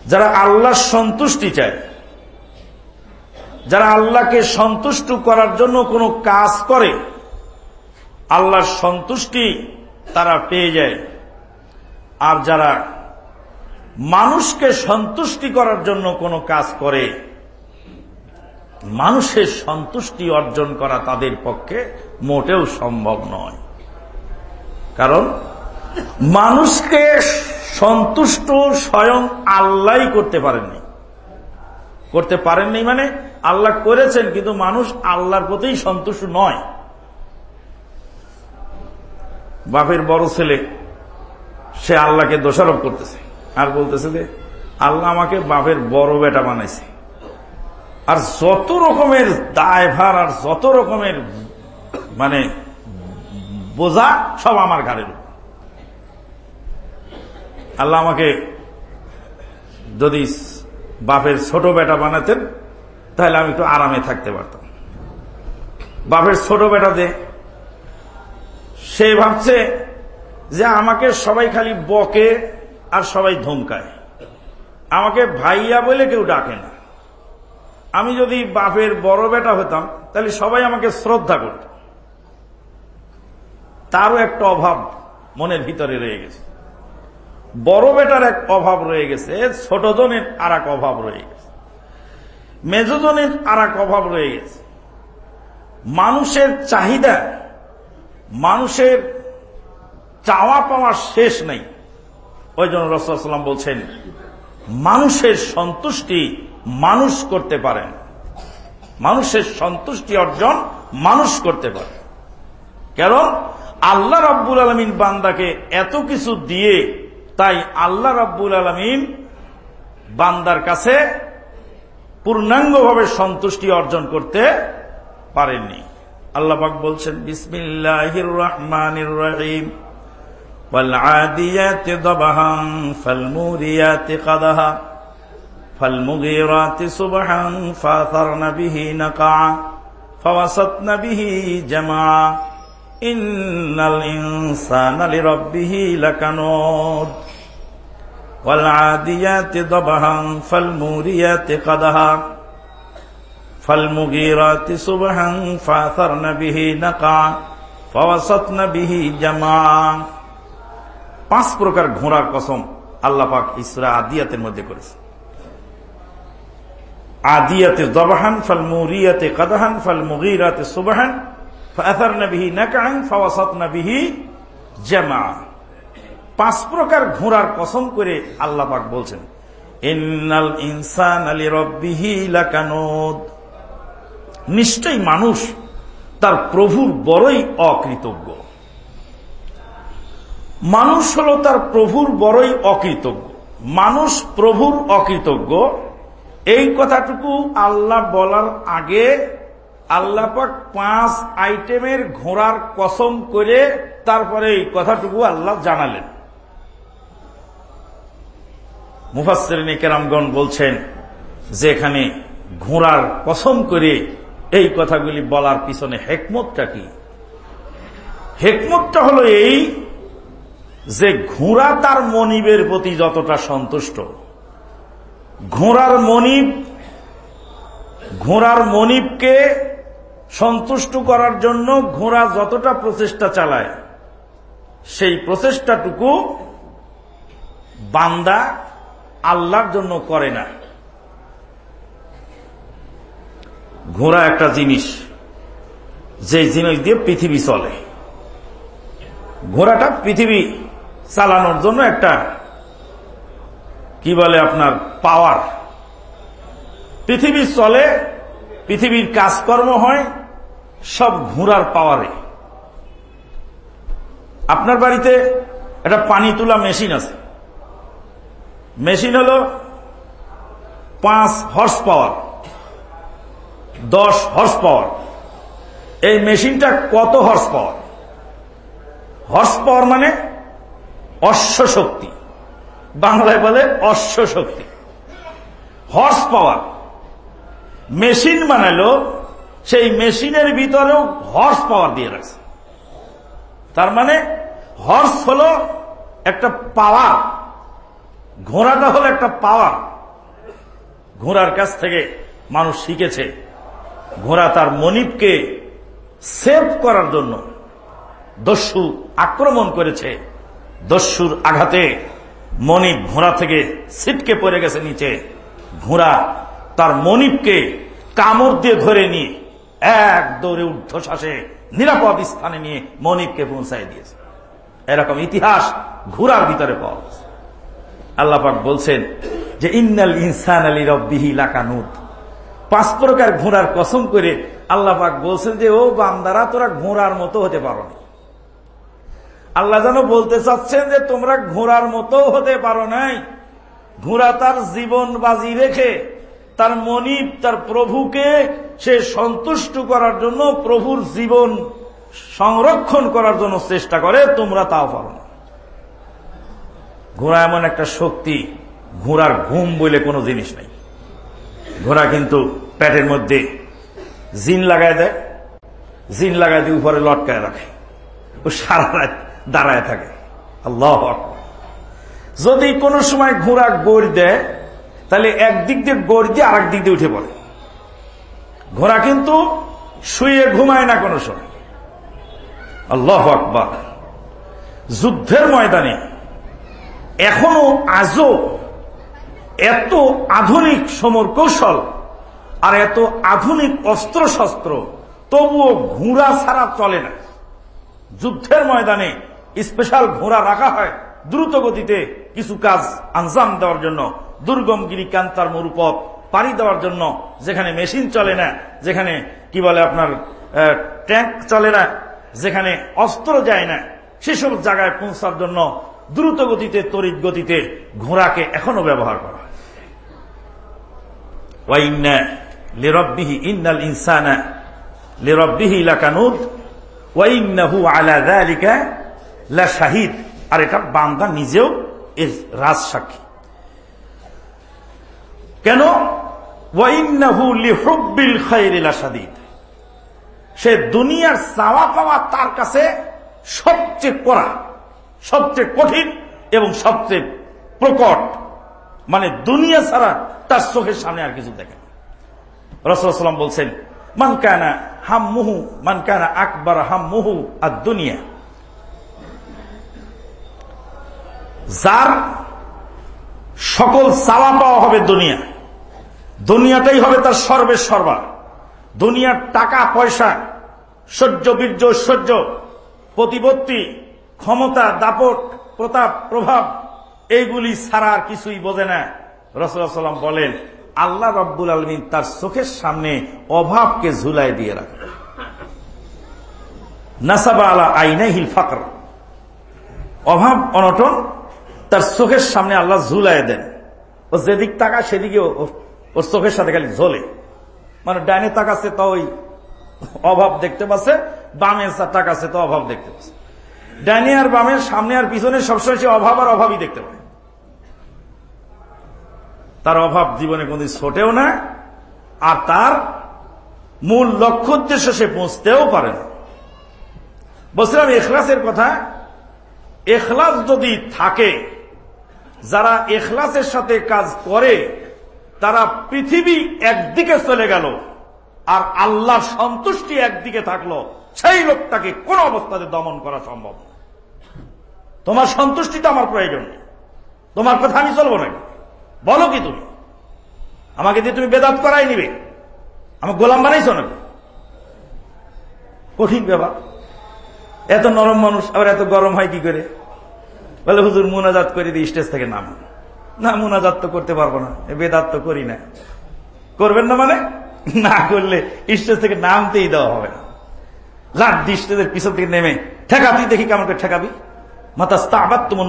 যারা আল্লাহর সন্তুষ্টি চায়, যারা আল্লাহকে সন্তুষ্ট করার জন্য কোনো কাজ করে, আল্লাহর সন্তুষ্টি তারা পেয়ে যায়। আর যারা মানুষকে সন্তুষ্টি করার জন্য কোনো কাজ করে মানুষের সন্তুষ্টি অর্জন করা তাদের পক্ষে মোটেও সম্ভব নয়। কারণ মানুষকে সন্তুষ্ট স্বয়ং আল্লাহ করতে পারেননি। করতে পারেননি মানে আল্লাহ করেছেন, কিন্তু মানুষ আল্লাহর প্রতি সন্তুষ্ট নয়। বাপের বড় ছেলে, সে আল্লাহকে দোষারোপ করতেছে। আর বলতেছে যে, আল্লাহ আমাকে বাপের বড় বেটা বানাইছে। আর যত রকমের দায়ভার আর যত রকমের মানে বোঝা সব আমার ঘাড়ের আল্লাহ আমাকে যদি বাপের ছোট বেটা বানাতেন, তাহলে আমি একটু আরামে থাকতে পারতাম। বাপের ছোট বেটা যে, সে ভাবছে যে আমাকে সবাই খালি বকে আর সবাই ধমকায়। আমাকে ভাইয়া বলে কেউ ডাকে না। আমি যদি বাপের বড় বেটা হতাম, তাহলে সবাই আমাকে শ্রদ্ধা করত। তারও একটা অভাব মনের ভিতরে রয়ে গেছে। বড় বেটার এক অভাব রয়ে গেছে ছোট জনের আর এক অভাব রয়ে গেছে। মেজজনের আর এক অভাব রয়ে গেছে। মানুষের চাহিদা, মানুষের চাওয়া পাওয়া শেষ নেই। ওই জন্য রসুলাম বলছেন মানুষের সন্তুষ্টি মানুষ করতে পারেন। মানুষের সন্তুষ্টি অর্জন মানুষ করতে পারে। কারণ আল্লাহ রাব্বুল আলমিন বান্দাকে এত কিছু দিয়ে তাই আল্লাহ রাব্বুল আলমিন বান্দার কাছে পূর্ণাঙ্গভাবে সন্তুষ্টি অর্জন করতে পারেননি। আল্লাহবাক বলছেন, বিসমিল্লাহির রহমানির রহিম। والعاديات ضبحا فالموريات قدها فالمغيرات صبحا فاثرن به نقعا فوسطن به جمعا إن الإنسان لربه لكنود والعاديات ضبحا فالموريات قدها فالمغيرات صبحا فاثرن به نقعا فوسطن به جمعا পাঁচ প্রকার ঘোড়ার কসম আল্লাহ পাক ইসরা আদিয়াতের মধ্যে করেছে। আদিয়াতে দবাহান ফাল মুরিয়াতে কাদাহান ফাল মুগিরাতে সুবাহান পাঁচ প্রকার ঘোড়ার কসম করে আল্লাহ পাক বলছেন, ইন্নাল ইনসান আলী রব্বিহি লাকানুদ মানুষ তার প্রভুর বড়ই অকৃতজ্ঞ। মানুষ হল তার প্রভুর বড়ই অকৃতজ্ঞ। মানুষ প্রভুর অকৃতজ্ঞ। এই কথাটুকু আল্লাহ বলার আগে আল্লাপাক পাঁচ আইটেমের ঘোড়ার কসম করে তারপরে এই কথাটুকু আল্লাহ জানালেন। মুফাসরিনী কেরামগণ বলছেন যে এখানে ঘোড়ার কসম করে এই কথাগুলি বলার পিছনে হেকমতটা কি? হেকমতটা হলো এই যে ঘোড়া তার মনিবের প্রতি যতটা সন্তুষ্ট, ঘোড়ার মনিব, ঘোড়ার মনিবকে সন্তুষ্ট করার জন্য ঘোড়া যতটা প্রচেষ্টা চালায়, সেই প্রচেষ্টাটুকু বান্দা আল্লাহর জন্য করে না। ঘোড়া একটা জিনিস, যে জিনিস দিয়ে পৃথিবী চলে। ঘোড়াটা পৃথিবী চালানোর জন্য একটা, কি বলে আপনার পাওয়ার পৃথিবী চলে, পৃথিবীর কাজকর্ম হয়, সব ঘোড়ার পাওয়ারে আপনার বাড়িতে একটা পানি তোলা মেশিন আছে। মেশিন হল পাঁচ হর্স পাওয়ার দশ হর্স পাওয়ার এই মেশিনটা কত হর্স পাওয়ার হর্স পাওয়ার মানে অশ্ব শক্তি বাংলায় বলে অশ্ব শক্তি হর্স পাওয়ার মেশিন বানালো, সেই মেশিনের ভিতরেও হর্স পাওয়ার দিয়ে রাখছে। তার মানে হর্স হল একটা পাওয়ার ঘোড়াটা হলো একটা পাওয়ার ঘোড়ার কাছ থেকে মানুষ শিখেছে, ঘোড়া তার মনিবকে সেভ করার জন্য দস্যু আক্রমণ করেছে। দস্যুর আঘাতে মনিব ঘোড়া থেকে ছিটকে পড়ে গেছে নিচে। ঘোড়া তার মনিবকে কামড় দিয়ে ধরে নিয়ে এক দৌড়ে ঊর্ধ্বশ্বাসে নিরাপদ স্থানে নিয়ে মনিবকে পৌঁছাই দিয়েছে। এরকম ইতিহাস ঘোড়ার ভিতরে পাওয়া আল্লাপাক বলছেন যে, ইন্নাল ইনসান আলী রব্বিহি লাকানুদ। পাঁচ প্রকার ঘোড়ার কসম করে আল্লাপাক বলছেন যে, ও বান্দারা, তোরা ঘোড়ার মতো হতে পারো আল্লাহ যেন বলতে চাচ্ছেন যে তোমরা ঘোড়ার মতো হতে পারো নাই। ঘোড়া তার জীবন বাজি রেখে, তার মনিব, তার প্রভুকে সে সন্তুষ্ট করার জন্য, প্রভুর জীবন সংরক্ষণ করার জন্য চেষ্টা করে, তোমরা তাও পারো না। ঘোড়া এমন একটা শক্তি, ঘোড়ার ঘুম বলে কোনো জিনিস নেই। ঘোড়া কিন্তু প্যাটের মধ্যে জিন লাগায় দেয়, জিন লাগায় দিয়ে উপরে লটকায় রাখে। ও সারা রাত দাঁড়ায় থাকে। আল্লাহ যদি কোনো সময় ঘোড়া গড় দেয়, তাহলে একদিক দিয়ে গড় দিয়ে আর দিক দিয়ে উঠে পড়ে। ঘোড়া কিন্তু শুয়ে ঘুমায় না কোনো সময়। আল্লাহ আকবার। যুদ্ধের ময়দানে এখনও আজও এত আধুনিক সমর কৌশল আর এত আধুনিক অস্ত্র শস্ত্র তবুও ঘোড়া ছাড়া চলে না। যুদ্ধের ময়দানে স্পেশাল ঘোড়া রাখা হয় দ্রুত গতিতে কিছু কাজ আঞ্জাম দেওয়ার জন্য, দুর্গম গিরি কান্তার মরুপথ পাড়ি দেওয়ার জন্য, যেখানে মেশিন চলে না, যেখানে, কি বলে আপনার ট্যাঙ্ক চলে না, যেখানে অস্ত্র যায় না, সেসব জায়গায় পৌঁছার জন্য দ্রুত গতিতে তড়িৎ গতিতে ঘোড়াকে এখনও ব্যবহার করা হয়। ইনসানা লিরব্বিহি লাকানুদ ওয়াইন্নাহু আলা যালিকা লাশাহিদ আর এটা বান্দা নিজেও এর রাজ সাক্ষী। কেন? সে দুনিয়ার চাওয়া পাওয়া তার কাছে সবচেয়ে কড়া, সবচেয়ে কঠিন এবং সবচেয়ে প্রকট। মানে দুনিয়া ছাড়া তার চোখের সামনে আর কিছু দেখে না। রসুলাম বলছেন মানকানা হাম মুহু মানকানা আকবর হাম মুহু আর দুনিয়া যার সকল চাওয়া পাওয়া হবে দুনিয়া। দুনিয়াটাই হবে তার সর্বের সর্বা দুনিয়ার টাকা, পয়সা, সহ্য, বীর্য, ঐশ্বর্য, প্রতিপত্তি, ক্ষমতা, দাপট, প্রতাপ, প্রভাব, এইগুলি ছাড়া আর কিছুই বোঝে না। রসুল্লাহাম বলেন, আল্লাহ রব্বুল আলমিন তার চোখের সামনে অভাবকে ঝুলাই দিয়ে রাখে নাসাবা আলা আইনাহিল ফাকর। অভাব অনটন তার চোখের সামনে আল্লাহ ঝুলাই দেন। ও যেদিক তাকা সেদিকে ওর চোখের সাথে খালি ঝোলে। মানে ডাইনে তাকাচ্ছে তো ওই অভাব দেখতে পাচ্ছে বামের তাকাচ্ছে তো অভাব দেখতে পাচ্ছে। ডাইনে আর বামের সামনে আর পিছনে সবসময় সে অভাব আর অভাবই দেখতে পায়। তার অভাব জীবনে কোনদিন ছোটেও না, আর তার মূল লক্ষ্য উদ্দেশ্য সে পৌঁছতেও পারে না। বলছিলাম, এখলাসের কথা, এখলাস যদি থাকে যারা এখলাসের সাথে কাজ করে, তারা পৃথিবী একদিকে চলে গেল, আর আল্লাহর সন্তুষ্টি একদিকে থাকল। সেই লোকটাকে কোন অবস্থাতে দমন করা সম্ভব তোমার সন্তুষ্টিটা আমার প্রয়োজন। তোমার কথা আমি চলবো নাকি বলো কি তুমি? আমাকে দিয়ে তুমি বেদাত করাই নিবে। আমার গোলাম বানাইছ নাকি কঠিন ব্যাপার। এত নরম মানুষ, আবার এত গরম হয় কি করে? বলে, হুজুর, মুনাজাত করে দিই স্টেজ থেকে নাম। না, মুনাজাত তো করতে পারব না বেদাত তো করি না। করবেন না মানে? না করলে স্টেজ থেকে নামতেই দেওয়া হবে না। লাট দি পিছন থেকে নেমে ঠেকাতি দেখি কেমন করে ঠেকাবি? স্তাবাত তোমার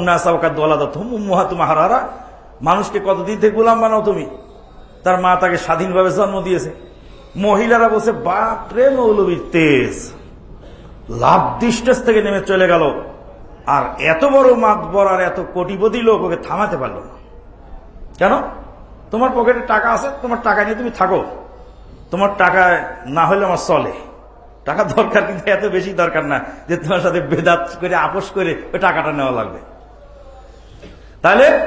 মানুষকে কতদিন থেকে গোলাম বানাও তুমি? তার মা তাকে স্বাধীনভাবে জন্ম দিয়েছে। মহিলারা বসে বাপ রে মৌলবীর তেজ। লাভ স্টেজ থেকে নেমে চলে গেল। আর এত বড় মাতবর আর এত কোটিপতি লোক ওকে থামাতে পারল না। কেন? তোমার পকেটে টাকা আছে, তোমার টাকা নিয়ে তুমি থাকো। তোমার টাকা না হলে আমার চলে। টাকা দরকার কিন্তু এত বেশি দরকার না যে তোমার সাথে বেদাত করে, আপোষ করে ওই টাকাটা নেওয়া লাগবে। তাহলে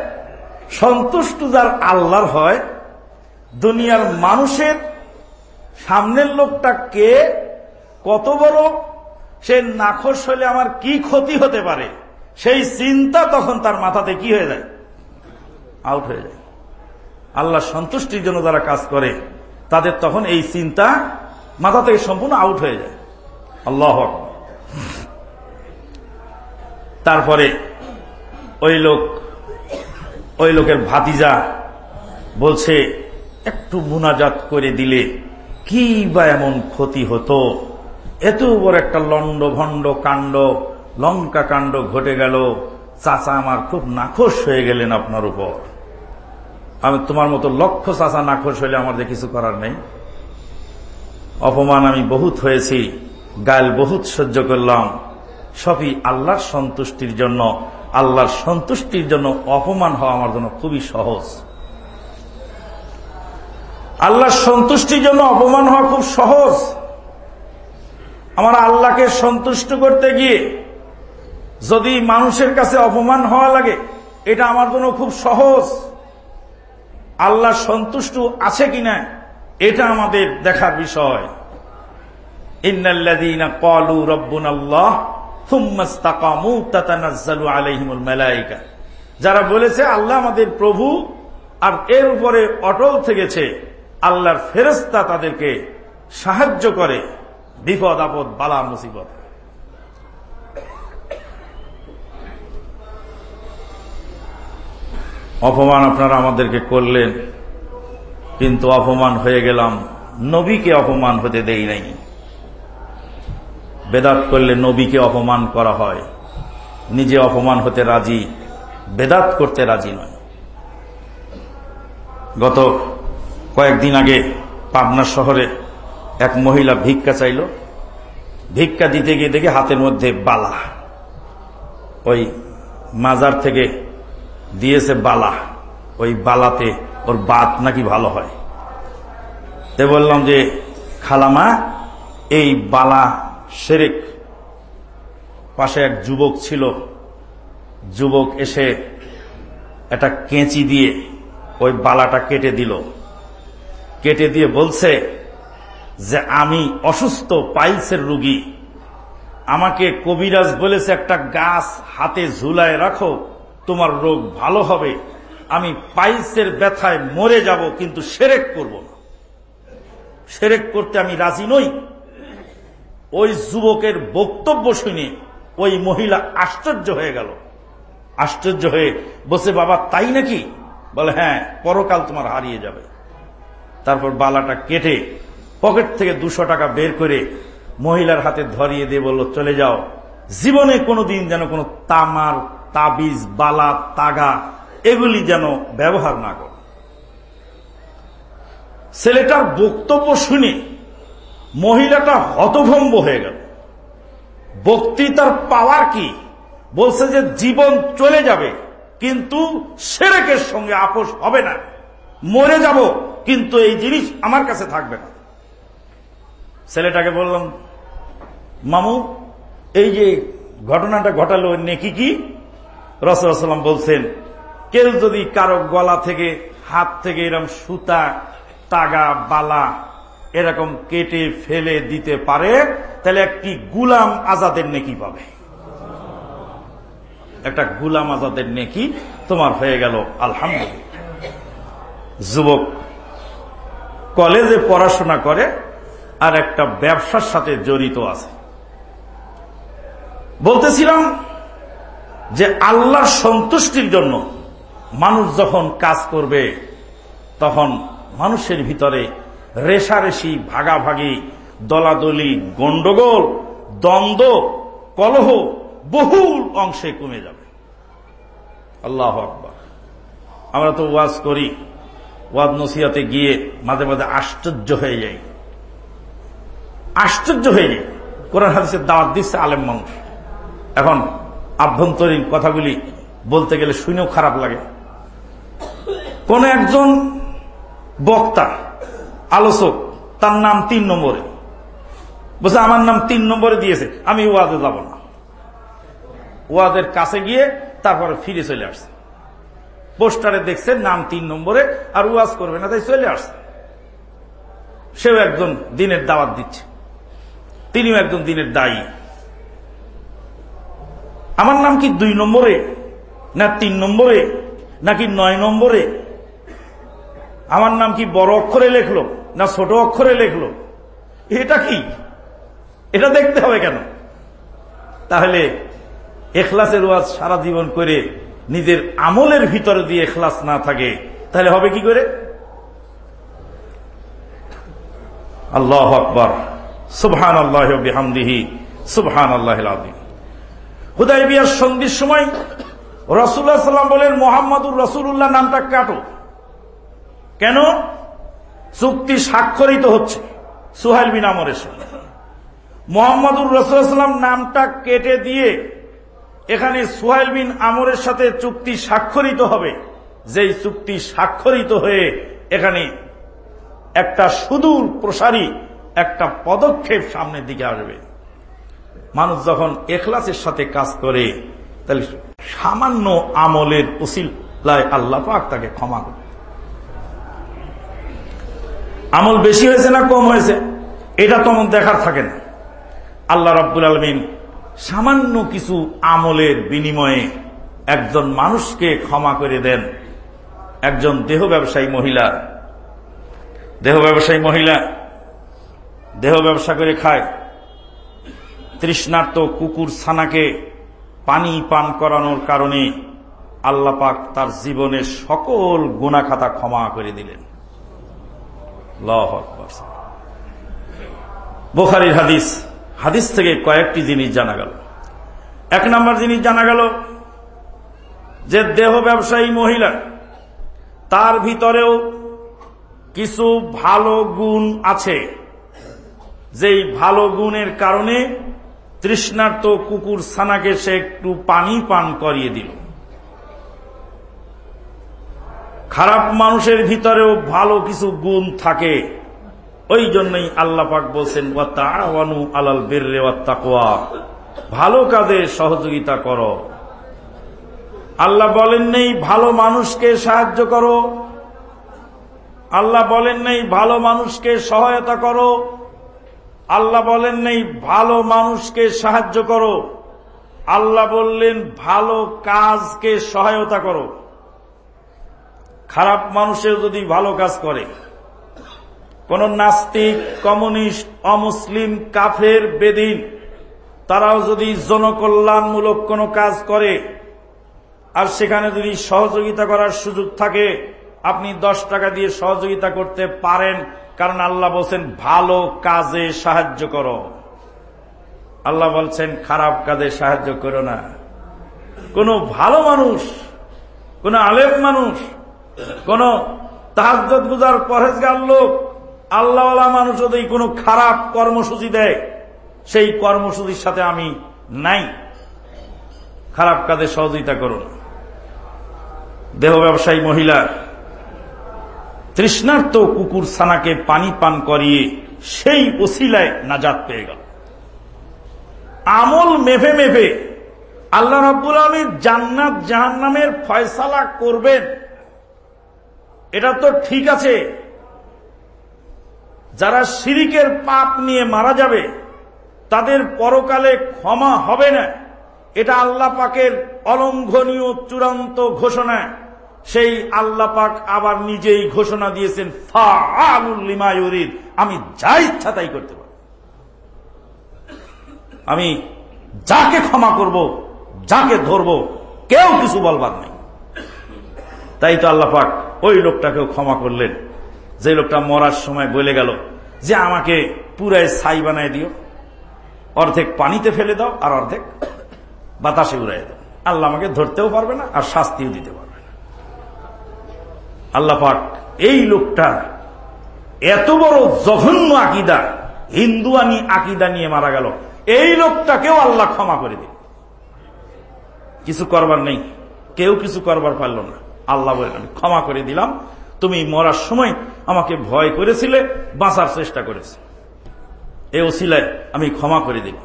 সন্তুষ্ট যার আল্লাহর হয়, দুনিয়ার মানুষের সামনের লোকটা কে, কত বড় সে নাখোশ হলে আমার কি ক্ষতি হতে পারে? সেই চিন্তা তখন তার মাথাতে কি হয়ে যায়? আউট হয়ে যায়। আল্লাহ সন্তুষ্টির জন্য যারা কাজ করে, তাদের তখন এই চিন্তা মাথা থেকে সম্পূর্ণ আউট হয়ে যায়। আল্লাহ তারপরে ওই লোক, ওই লোকের ভাতিজা বলছে, একটু মুনাজাত করে দিলে কি বা এমন ক্ষতি হতো? এত বড় একটা লন্ড ভণ্ড কাণ্ড, লঙ্কা কাণ্ড ঘটে গেল। চাচা আমার খুব নাখোশ হয়ে গেলেন আপনার উপর। আমি তোমার মতো লক্ষ চাচা নাখোশ হইলে আমার যে কিছু করার নেই। অপমান আমি বহুত হয়েছি, গাল বহুত সহ্য করলাম। সবই আল্লাহর সন্তুষ্টির জন্য, আল্লাহর সন্তুষ্টির জন্য অপমান হওয়া আমার জন্য খুবই সহজ। আল্লাহর সন্তুষ্টির জন্য অপমান হওয়া খুব সহজ। আমার আল্লাহকে সন্তুষ্ট করতে গিয়ে যদি মানুষের কাছে অপমান হওয়া লাগে, এটা আমার জন্য খুব সহজ। আল্লাহ সন্তুষ্ট আছে কিনা এটা আমাদের দেখার বিষয়। যারা বলেছে, আল্লাহ আমাদের প্রভু, আর এর উপরে অটল থেকেছে, আল্লাহর ফেরস্তা তাদেরকে সাহায্য করে। বিপদ, আপদ, বালা, মুসিবত। অপমান আপনারা আমাদেরকে করলেন, কিন্তু অপমান হয়ে গেলাম। নবীকে অপমান হতে দেই নাই। বেদাত করলে নবীকে অপমান করা হয়। নিজে অপমান হতে রাজি, বেদাত করতে রাজি নয়। গত কয়েকদিন আগে পাবনা শহরে এক মহিলা ভিক্ষা চাইল। ভিক্ষা দিতে গিয়ে দেখে হাতের মধ্যে বালা। ওই মাজার থেকে দিয়েছে বালা। ওই বালাতে ওর বাত নাকি ভালো হয়। তে বললাম যে, খালামা, এই বালা শেরেক পাশে এক যুবক ছিল। যুবক এসে একটা কেঁচি দিয়ে ওই বালাটা কেটে দিল। কেটে দিয়ে বলছে যে আমি অসুস্থ পাইলসের রুগী। আমাকে কবিরাজ বলেছে, একটা গাছ হাতে ঝুলায় রাখো, তোমার রোগ ভালো হবে। আমি পাইলসের ব্যথায় মরে যাব, কিন্তু সেরেক করব না। সেরেক করতে আমি রাজি নই। ওই যুবকের বক্তব্য শুনে ওই মহিলা আশ্চর্য হয়ে গেল। আশ্চর্য হয়ে বসে বাবা, তাই নাকি? বলে হ্যাঁ পরকাল তোমার হারিয়ে যাবে। তারপর বালাটা কেটে পকেট থেকে দুশো টাকা বের করে মহিলার হাতে ধরিয়ে দিয়ে বলল, চলে যাও। জীবনে কোনোদিন যেন কোনো তামার তাবিজ, বালা, তাগা এগুলি যেন ব্যবহার না কর। ছেলেটার বক্তব্য শুনে মহিলাটা হতভম্ব হয়ে গেল। বক্তৃতার পাওয়ার কি? বলছে যে জীবন চলে যাবে, কিন্তু সেরেকের সঙ্গে আপোষ হবে না। মরে যাব, কিন্তু এই জিনিস আমার কাছে থাকবে না। ছেলেটাকে বললাম, মামু, এই যে ঘটনাটা ঘটালো নেকি কি? রসুলাম বলছেন, কেউ যদি কারও গলা থেকে, হাত থেকে এরকম সুতা, তাগা, বালা এরকম কেটে ফেলে দিতে পারে, তাহলে একটি গুলাম আজাদের নেকি পাবে। একটা গুলাম আজাদের নেকি তোমার হয়ে গেল, আলহামদুলিল্লাহ। যুবক কলেজে পড়াশোনা করে আর একটা ব্যবসার সাথে জড়িত আছে। বলতেছিলাম যে আল্লাহর সন্তুষ্টির জন্য মানুষ যখন কাজ করবে, তখন মানুষের ভিতরে রেশারেশি, ভাগাভাগি, দলাদলি, গন্ডগোল, দ্বন্দ্ব, কলহ বহুল অংশে কমে যাবে। আল্লাহ আকবর। আমরা তো ওয়াজ করি ওয়াদ নসিয়াতে গিয়ে মাঝে মাঝে আশ্চর্য হয়ে যাই। আশ্চর্য হয়ে যায় কোরআন হাদিসের দাওয়াত দিচ্ছে আলেম মানুষ। এখন আভ্যন্তরীণ কথাগুলি বলতে গেলে শুনেও খারাপ লাগে। কোন একজন বক্তা, আলোচক, তার নাম তিন নম্বরে। বলছে, আমার নাম তিন নম্বরে দিয়েছে, আমি ওয়াদে যাব না। ওয়াদের কাছে গিয়ে তারপরে ফিরে চলে আসছে। পোস্টারে দেখছে নাম তিন নম্বরে, আর ওয়াজ করবে না, তাই চলে আসছে। সেও একজন দিনের দাওয়াত দিচ্ছে। তিনিও একজন দিনের দায়ী। আমার নাম কি দুই নম্বরে, না তিন নম্বরে, নাকি নয় নম্বরে? আমার নাম কি বড় অক্ষরে লেখলো, না ছোট অক্ষরে লেখলো? এটা কি? এটা দেখতে হবে কেন? তাহলে এখলাসের ওয়াজ সারা জীবন করে নিজের আমলের ভিতরে দিয়ে এখলাস না থাকে, তাহলে হবে কি করে? আল্লাহ আকবর। সুবহান আল্লাহ বিহামদিহি সুবহান আল্লাহ হুদাই বিয়ার সন্ধির সময় রসুল্লাহ সাল্লাম বলেন, মোহাম্মদুর রসুল্লাহ নামটা কাটো। কেন? চুক্তি স্বাক্ষরিত হচ্ছে সুহাইল বিন আমরের সঙ্গে। মোহাম্মদুর রসুলাম নামটা কেটে দিয়ে এখানে সুহাইল বিন আমরের সাথে চুক্তি স্বাক্ষরিত হবে। যেই চুক্তি স্বাক্ষরিত হয়ে এখানে একটা সুদূর প্রসারী একটা পদক্ষেপ সামনের দিকে আসবে। মানুষ যখন এখলাসের সাথে কাজ করে, তাহলে সামান্য আমলের উসিলায় আল্লাহ পাক তাকে ক্ষমা করে আমল বেশি হয়েছে না কম হয়েছে? এটা তেমন দেখার থাকে না। আল্লাহ রাব্বুল আলমিন সামান্য কিছু আমলের বিনিময়ে একজন মানুষকে ক্ষমা করে দেন। একজন দেহ ব্যবসায়ী মহিলা। দেহ ব্যবসায়ী মহিলা দেহ ব্যবসা করে খায়। তৃষ্ণার্ত কুকুর ছানাকে পানি পান করানোর কারণে আল্লাপাক তার জীবনের সকল গুণাখাতা ক্ষমা করে দিলেন। বোখারির হাদিস হাদিস থেকে কয়েকটি জিনিস জানা গেল। এক নম্বর জিনিস জানা গেল যে দেহ ব্যবসায়ী মহিলা, তার ভিতরেও কিছু ভালো গুণ আছে। যেই ভালো গুণের কারণে তৃষ্ণার্ত কুকুর ছানাকে সে একটু পানি পান করিয়ে দিল। খারাপ মানুষের ভিতরেও ভালো কিছু গুণ থাকে। ওই জন্যই আল্লাহ পাক বলছেন ওয়ানু আলাল বেররে তাকোয়া ভালো কাজে সহযোগিতা করো। আল্লাহ বলেন নেই, ভালো মানুষকে সাহায্য করো। আল্লাহ বলেন নেই, ভালো মানুষকে সহায়তা করো। আল্লাহ বলেন নেই, ভালো মানুষকে সাহায্য করো। আল্লাহ বললেন, ভালো কাজকে সহায়তা করো। খারাপ মানুষের যদি ভালো কাজ করে। কোন নাস্তিক, কমিউনিস্ট, অমুসলিম, কাফের, বেদিন, তারাও যদি জনকল্যাণমূলক কোনো কাজ করে, আর সেখানে যদি সহযোগিতা করার সুযোগ থাকে, আপনি দশ টাকা দিয়ে সহযোগিতা করতে পারেন। কারণ আল্লাহ বলছেন, ভালো কাজে সাহায্য করো। আল্লাহ বলছেন, খারাপ কাজে সাহায্য করো না। কোন ভালো মানুষ, কোন আলেম মানুষ, কোন তাহাজ গুজার পরেজগার লোক, আল্লাহওয়ালা মানুষ যদি কোনো খারাপ কর্মসূচি দেয়, সেই কর্মসূচির সাথে আমি নাই। খারাপ কাজে সহযোগিতা করুন দেহ ব্যবসায়ী মহিলা তৃষ্ণার্ত কুকুর ছানাকে পানি পান করিয়ে সেই ওসিলায় নাজাত পেয়ে গেল। আমল মেভে মেভে আল্লাহ রব্বুল আলমীর জান্নাত জাহান্নামের ফয়সালা করবেন। এটা তো ঠিক আছে। যারা শিরিকের পাপ নিয়ে মারা যাবে, তাদের পরকালে ক্ষমা হবে না। এটা আল্লাহ পাকের অলঙ্ঘনীয় চূড়ান্ত ঘোষণা। সেই আল্লাহ পাক আবার নিজেই ঘোষণা দিয়েছেন ফাউলিমায়ুরিদ আমি যা ইচ্ছা তাই করতে পারি আমি যাকে ক্ষমা করব, যাকে ধরব, কেউ কিছু বলবার নেই। তাই তো আল্লাহ পাক ওই লোকটাকেও ক্ষমা করলেন। যে লোকটা মরার সময় বলে গেল যে, আমাকে পুরায় ছাই বানায় দিও। অর্ধেক পানিতে ফেলে দাও আর অর্ধেক বাতাসে উড়াই দাও। আল্লাহ আমাকে ধরতেও পারবে না আর শাস্তিও দিতে পারবে না আল্লাহ পাক এই লোকটা এত বড় জঘন্য আকিদা হিন্দুয়ানি আকিদা নিয়ে মারা গেল। এই লোকটাকেও আল্লাহ ক্ষমা করে দিল। কিছু করবার নেই। কেউ কিছু করবার পারল না। আল্লাহ বলে আমি ক্ষমা করে দিলাম। তুমি মরার সময় আমাকে ভয় করেছিলে, বাঁচার চেষ্টা করেছে। এ ওসিলায় আমি ক্ষমা করে দিলাম।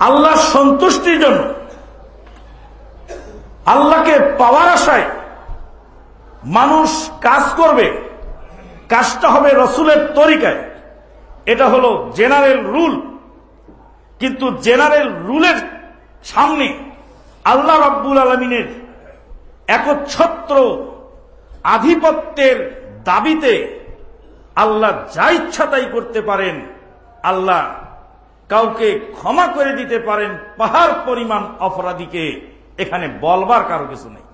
আল্লাহ সন্তুষ্টির জন্য, আল্লাহকে পাওয়ার আশায় মানুষ কাজ করবে। কাজটা হবে রসুলের তরিকায়। এটা হলো জেনারেল রুল। কিন্তু জেনারেল রুলের সামনে আল্লাহ রব্বুল আলমিনের একচ্ছত্র আধিপত্যের দাবিতে আল্লাহ যা ইচ্ছা তাই করতে পারেন, আল্লাহ কাউকে ক্ষমা করে দিতে পারেন পাহাড় পরিমাণ অপরাধীকে। এখানে বলবার কারও কিছু নেই।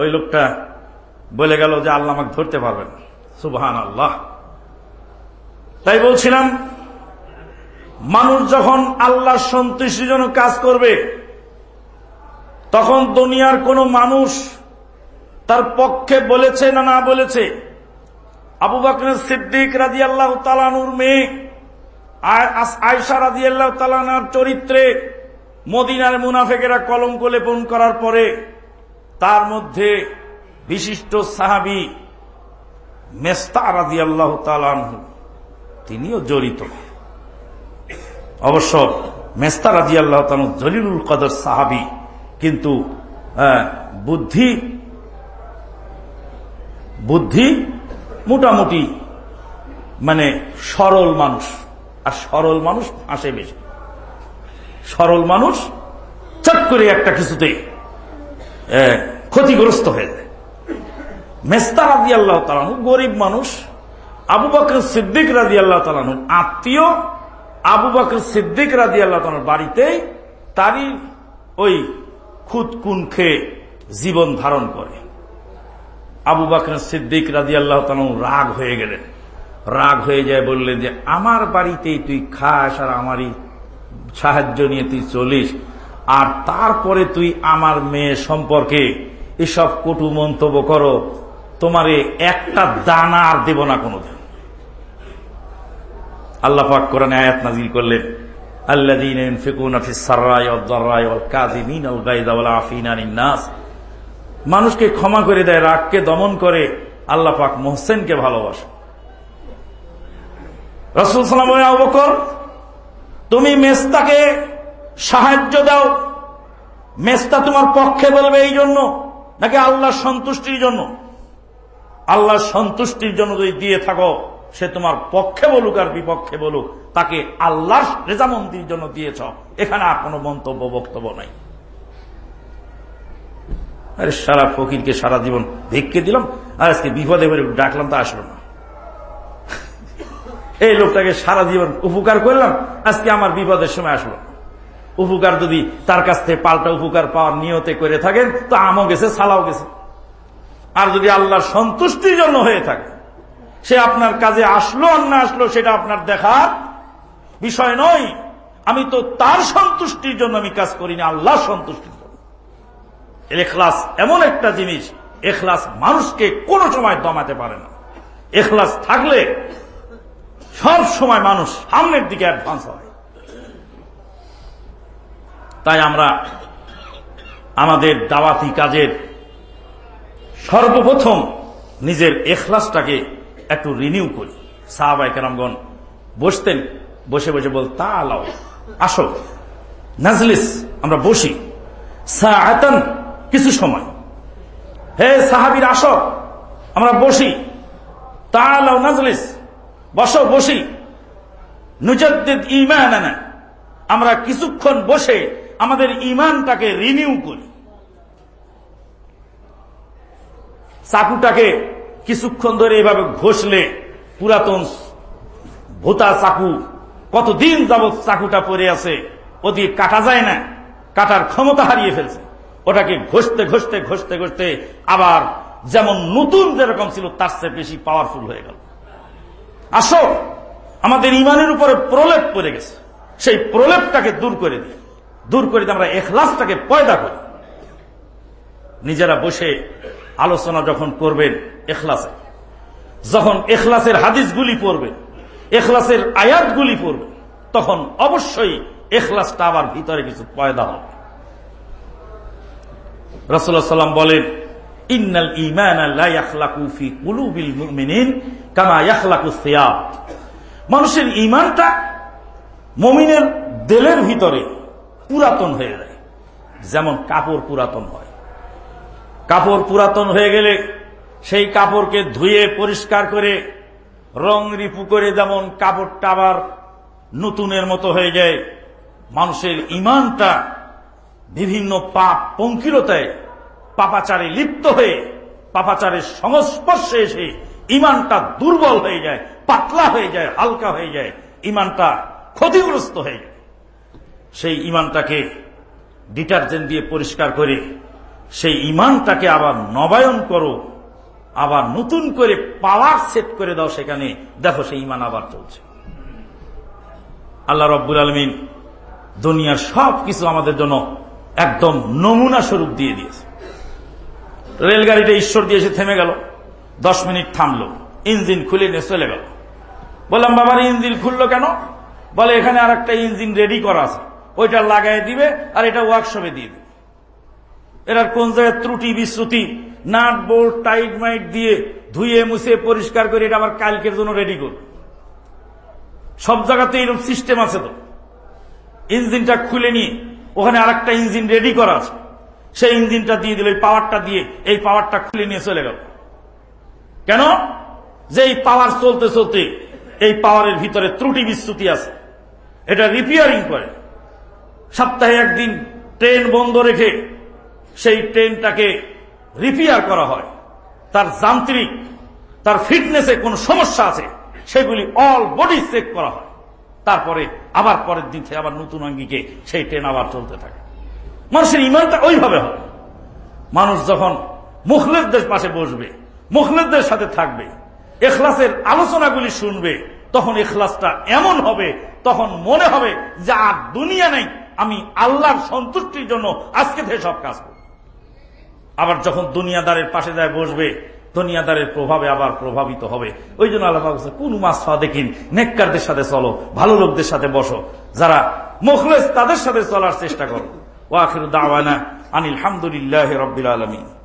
ওই লোকটা বলে গেল যে আল্লাহ আমাকে ধরতে পারবেন সুবহান আল্লাহ তাই বলছিলাম, মানুষ যখন আল্লাহ সন্তুষ্টির জন্য কাজ করবে, তখন দুনিয়ার কোন মানুষ তার পক্ষে বলেছে না না বলেছে। আবু বাকর সিদ্দিক রাজি আল্লাহ তালানুর মেয়ে আয়সা রাজি আল্লাহ তালানার চরিত্রে মদিনার মুনাফেকেরা কলঙ্ক লেপন করার পরে তার মধ্যে বিশিষ্ট সাহাবি মেস্তা রাজি আল্লাহ তালানহু তিনিও জড়িত। অবশ্য মেস্তা রাজি আল্লাহ তালু জলিলুল কদর সাহাবি কিন্তু বুদ্ধি বুদ্ধি মোটামুটি মানে সরল মানুষ আর সরল মানুষ আসে বেশি। সরল মানুষ চট করে একটা কিছুতে আহ, ক্ষতিগ্রস্ত হয়ে যায়। মেস্তা রাজি আল্লাহ তালানু গরিব মানুষ, আবু বকর সিদ্দিক রাজি আল্লাহ তালানু আত্মীয় আবু বকর সিদ্দিক রাজি আল্লাহ তালার বাড়িতে তারই ওই খুদ কুন খেয়ে জীবন ধারণ করে। আবু বকর সিদ্দিক রাজি আল্লাহ রাগ হয়ে গেলেন। রাগ হয়ে যায়, বললেন যে, আমার বাড়িতেই তুই খাস আর আমারই সাহায্য নিয়ে তুই চলিস। আর তারপরে তুই আমার মেয়ে সম্পর্কে এসব কটু মন্তব্য করো তোমারে একটা দানা আর দেব না কোনোদিন আল্লাহ পাক কোরআনে আয়াত নাজিল করলেন الذين ينفقون في السراء والضراء والكاظمين الغيظ والعافين عن الناس মানুষকে ক্ষমা করে দেয় রাগকে দমন করে আল্লাহ পাক মোহসেনকে ভালোবাসে রসুল সালাম অবকর তুমি মেস্তাকে সাহায্য দাও। মেস্তা তোমার পক্ষে বলবে এই জন্য, নাকি আল্লাহর সন্তুষ্টির জন্য? আল্লাহর সন্তুষ্টির জন্য যদি দিয়ে থাকো, সে তোমার পক্ষে বলুক আর বিপক্ষে বলুক, তাকে আল্লাহর রেজামন্দির জন্য দিয়েছ। এখানে আর কোনো মন্তব্য, বক্তব্য নাই। আরে সারা ফকিরকে সারা জীবন ভিক্ষে দিলাম, আর আজকে বিপদে ডাকলাম, তা আসলো না। এই লোকটাকে সারা জীবন উপকার করলাম, আজকে আমার বিপদের সময় আসলো না। উপকার যদি তার কাছ থেকে পাল্টা উপকার পাওয়ার নিয়তে করে থাকেন, তো আমও গেছে, সালাও গেছে। আর যদি আল্লাহর সন্তুষ্টির জন্য হয়ে থাকে, সে আপনার কাজে আসলো আর না আসলো সেটা আপনার দেখার বিষয় নয়। আমি তো তার সন্তুষ্টির জন্য আমি কাজ করি না, আল্লাহর সন্তুষ্টির জন্য। এখলাস এমন একটা জিনিস, এখলাস মানুষকে কোনো সময় দমাতে পারে না। এখলাস থাকলে সব সময় মানুষ সামনের দিকে অ্যাডভান্স হয়। তাই আমরা আমাদের দাওয়াতি কাজের সর্বপ্রথম নিজের এখলাসটাকে একটু রিনিউ করি। সাহাবাই কেরামগণ বসতেন, বসে বসে বল তা আলাও আসো, নাজলিস, আমরা বসি। সাহাতান কিছু সময়। হে সাহাবির, আসো, আমরা বসি। তা আলাও নাজলিস, বসো, বসি। নুজদ্দিদ ইমান আমরা কিছুক্ষণ বসে আমাদের ইমানটাকে রিনিউ করি। চাকুটাকে কিছুক্ষণ ধরে এভাবে ঘষলে পুরাতন ভোতা চাকু, কতদিন যাবৎ চাকুটা পরে আছে, ওদিকে কাটা যায় না, কাটার ক্ষমতা হারিয়ে ফেলছে। ওটাকে ঘষতে ঘষতে ঘষতে ঘষতে আবার যেমন নতুন যেরকম ছিল, তার চেয়ে বেশি পাওয়ারফুল হয়ে গেল। আসো, আমাদের ইমানের উপরে প্রলেপ পড়ে গেছে। সেই প্রলেপটাকে দূর করে দিই। দূর করে আমরা এখলাসটাকে পয়দা করি। নিজেরা বসে আলোচনা যখন করবেন এখলাসে, যখন এখলাসের হাদিসগুলি পড়বেন, এখলাসের আয়াতগুলি পড়বেন, তখন অবশ্যই এখলাসটা আবার ভিতরে কিছু পয়দা হবে। রসুল্লাহ সাল্লাম বলেন, ইন্নাল ইমান কামা ইয়াখলাকু সিয়াব মানুষের ইমানটা মমিনের দেলের ভিতরে পুরাতন হয়ে যায়। যেমন কাপড় পুরাতন হয়। কাপড় পুরাতন হয়ে গেলে সেই কাপড়কে ধুয়ে পরিষ্কার করে, রং রিপু করে যেমন কাপড়টা আবার নতুনের মতো হয়ে যায়, মানুষের ইমানটা বিভিন্ন পাপ পঙ্কিলতায় পাপাচারে লিপ্ত হয়ে পাপাচারের সংস্পর্শে এসে ইমানটা দুর্বল হয়ে যায়, পাতলা হয়ে যায়, হালকা হয়ে যায়, ইমানটা ক্ষতিগ্রস্ত হয়ে যায়। সেই ইমানটাকে ডিটারজেন্ট দিয়ে পরিষ্কার করে, সেই ইমানটাকে আবার নবায়ন করো, আবার নতুন করে পাওয়ার সেট করে দাও, সেখানে দেখো সেই ইমান আবার চলছে। আল্লাহ রব্বুল আলমিন দুনিয়ার সব কিছু আমাদের জন্য একদম নমুনা স্বরূপ দিয়ে দিয়েছে। রেলগাড়িটা ঈশ্বর দিয়ে এসে থেমে গেল, দশ মিনিট থামলো, ইঞ্জিন খুলে নিয়ে চলে গেল। বললাম বাবার ইঞ্জিন খুললো কেন? বলে, এখানে আর একটা ইঞ্জিন রেডি করা আছে। ওইটা লাগাই দিবে আর এটা ওয়ার্কশপে দিয়ে দিবে। এটার কোন জায়গায় ত্রুটি বিশ্রুতি নাট, বোল্ট, টাইট মাইট দিয়ে ধুয়ে, মুছে, পরিষ্কার করে এটা আবার কালকের জন্য রেডি করবে সব জায়গাতে এরকম সিস্টেম আছে তো। ইঞ্জিনটা খুলে নিয়ে ওখানে আরেকটা ইঞ্জিন রেডি করা আছে। সেই ইঞ্জিনটা দিয়ে দিল, এই পাওয়ারটা দিয়ে এই পাওয়ারটা খুলে নিয়ে চলে গেল। কেন? যে এই পাওয়ার চলতে চলতে এই পাওয়ারের ভিতরে ত্রুটি, বিচ্যুতি আছে। এটা রিপেয়ারিং করে সপ্তাহে একদিন ট্রেন বন্ধ রেখে সেই ট্রেনটাকে রিপেয়ার করা হয়। তার যান্ত্রিক, তার ফিটনেসে কোন সমস্যা আছে, সেগুলি অল বডি চেক করা হয়। তারপরে আবার পরের দিন থেকে আবার নতুন অঙ্গিকে সেই ট্রেন আবার চলতে থাকে। মানুষের ইমানটা ওইভাবে হবে। মানুষ যখন মুখলেদদের পাশে বসবে মুখলেদদের সাথে থাকবে, এখলাসের আলোচনাগুলি শুনবে, তখন এখলাসটা এমন হবে, তখন মনে হবে যে আর দুনিয়া নেই। আমি আল্লাহর সন্তুষ্টির জন্য আজকে থেকে সব কাজ করব। আবার যখন দুনিয়াদারের পাশে যায় বসবে, দুনিয়াদারের প্রভাবে আবার প্রভাবিত হবে। ওই জন্য আল্লাহ কোন মাস দেখিন নেককারদের সাথে চলো, ভালো লোকদের সাথে বসো। যারা মুখলেস তাদের সাথে চলার চেষ্টা করো। ওয়াখির দাওয়ানা আনিল হামদুলিল্লাহ রবিল আলমী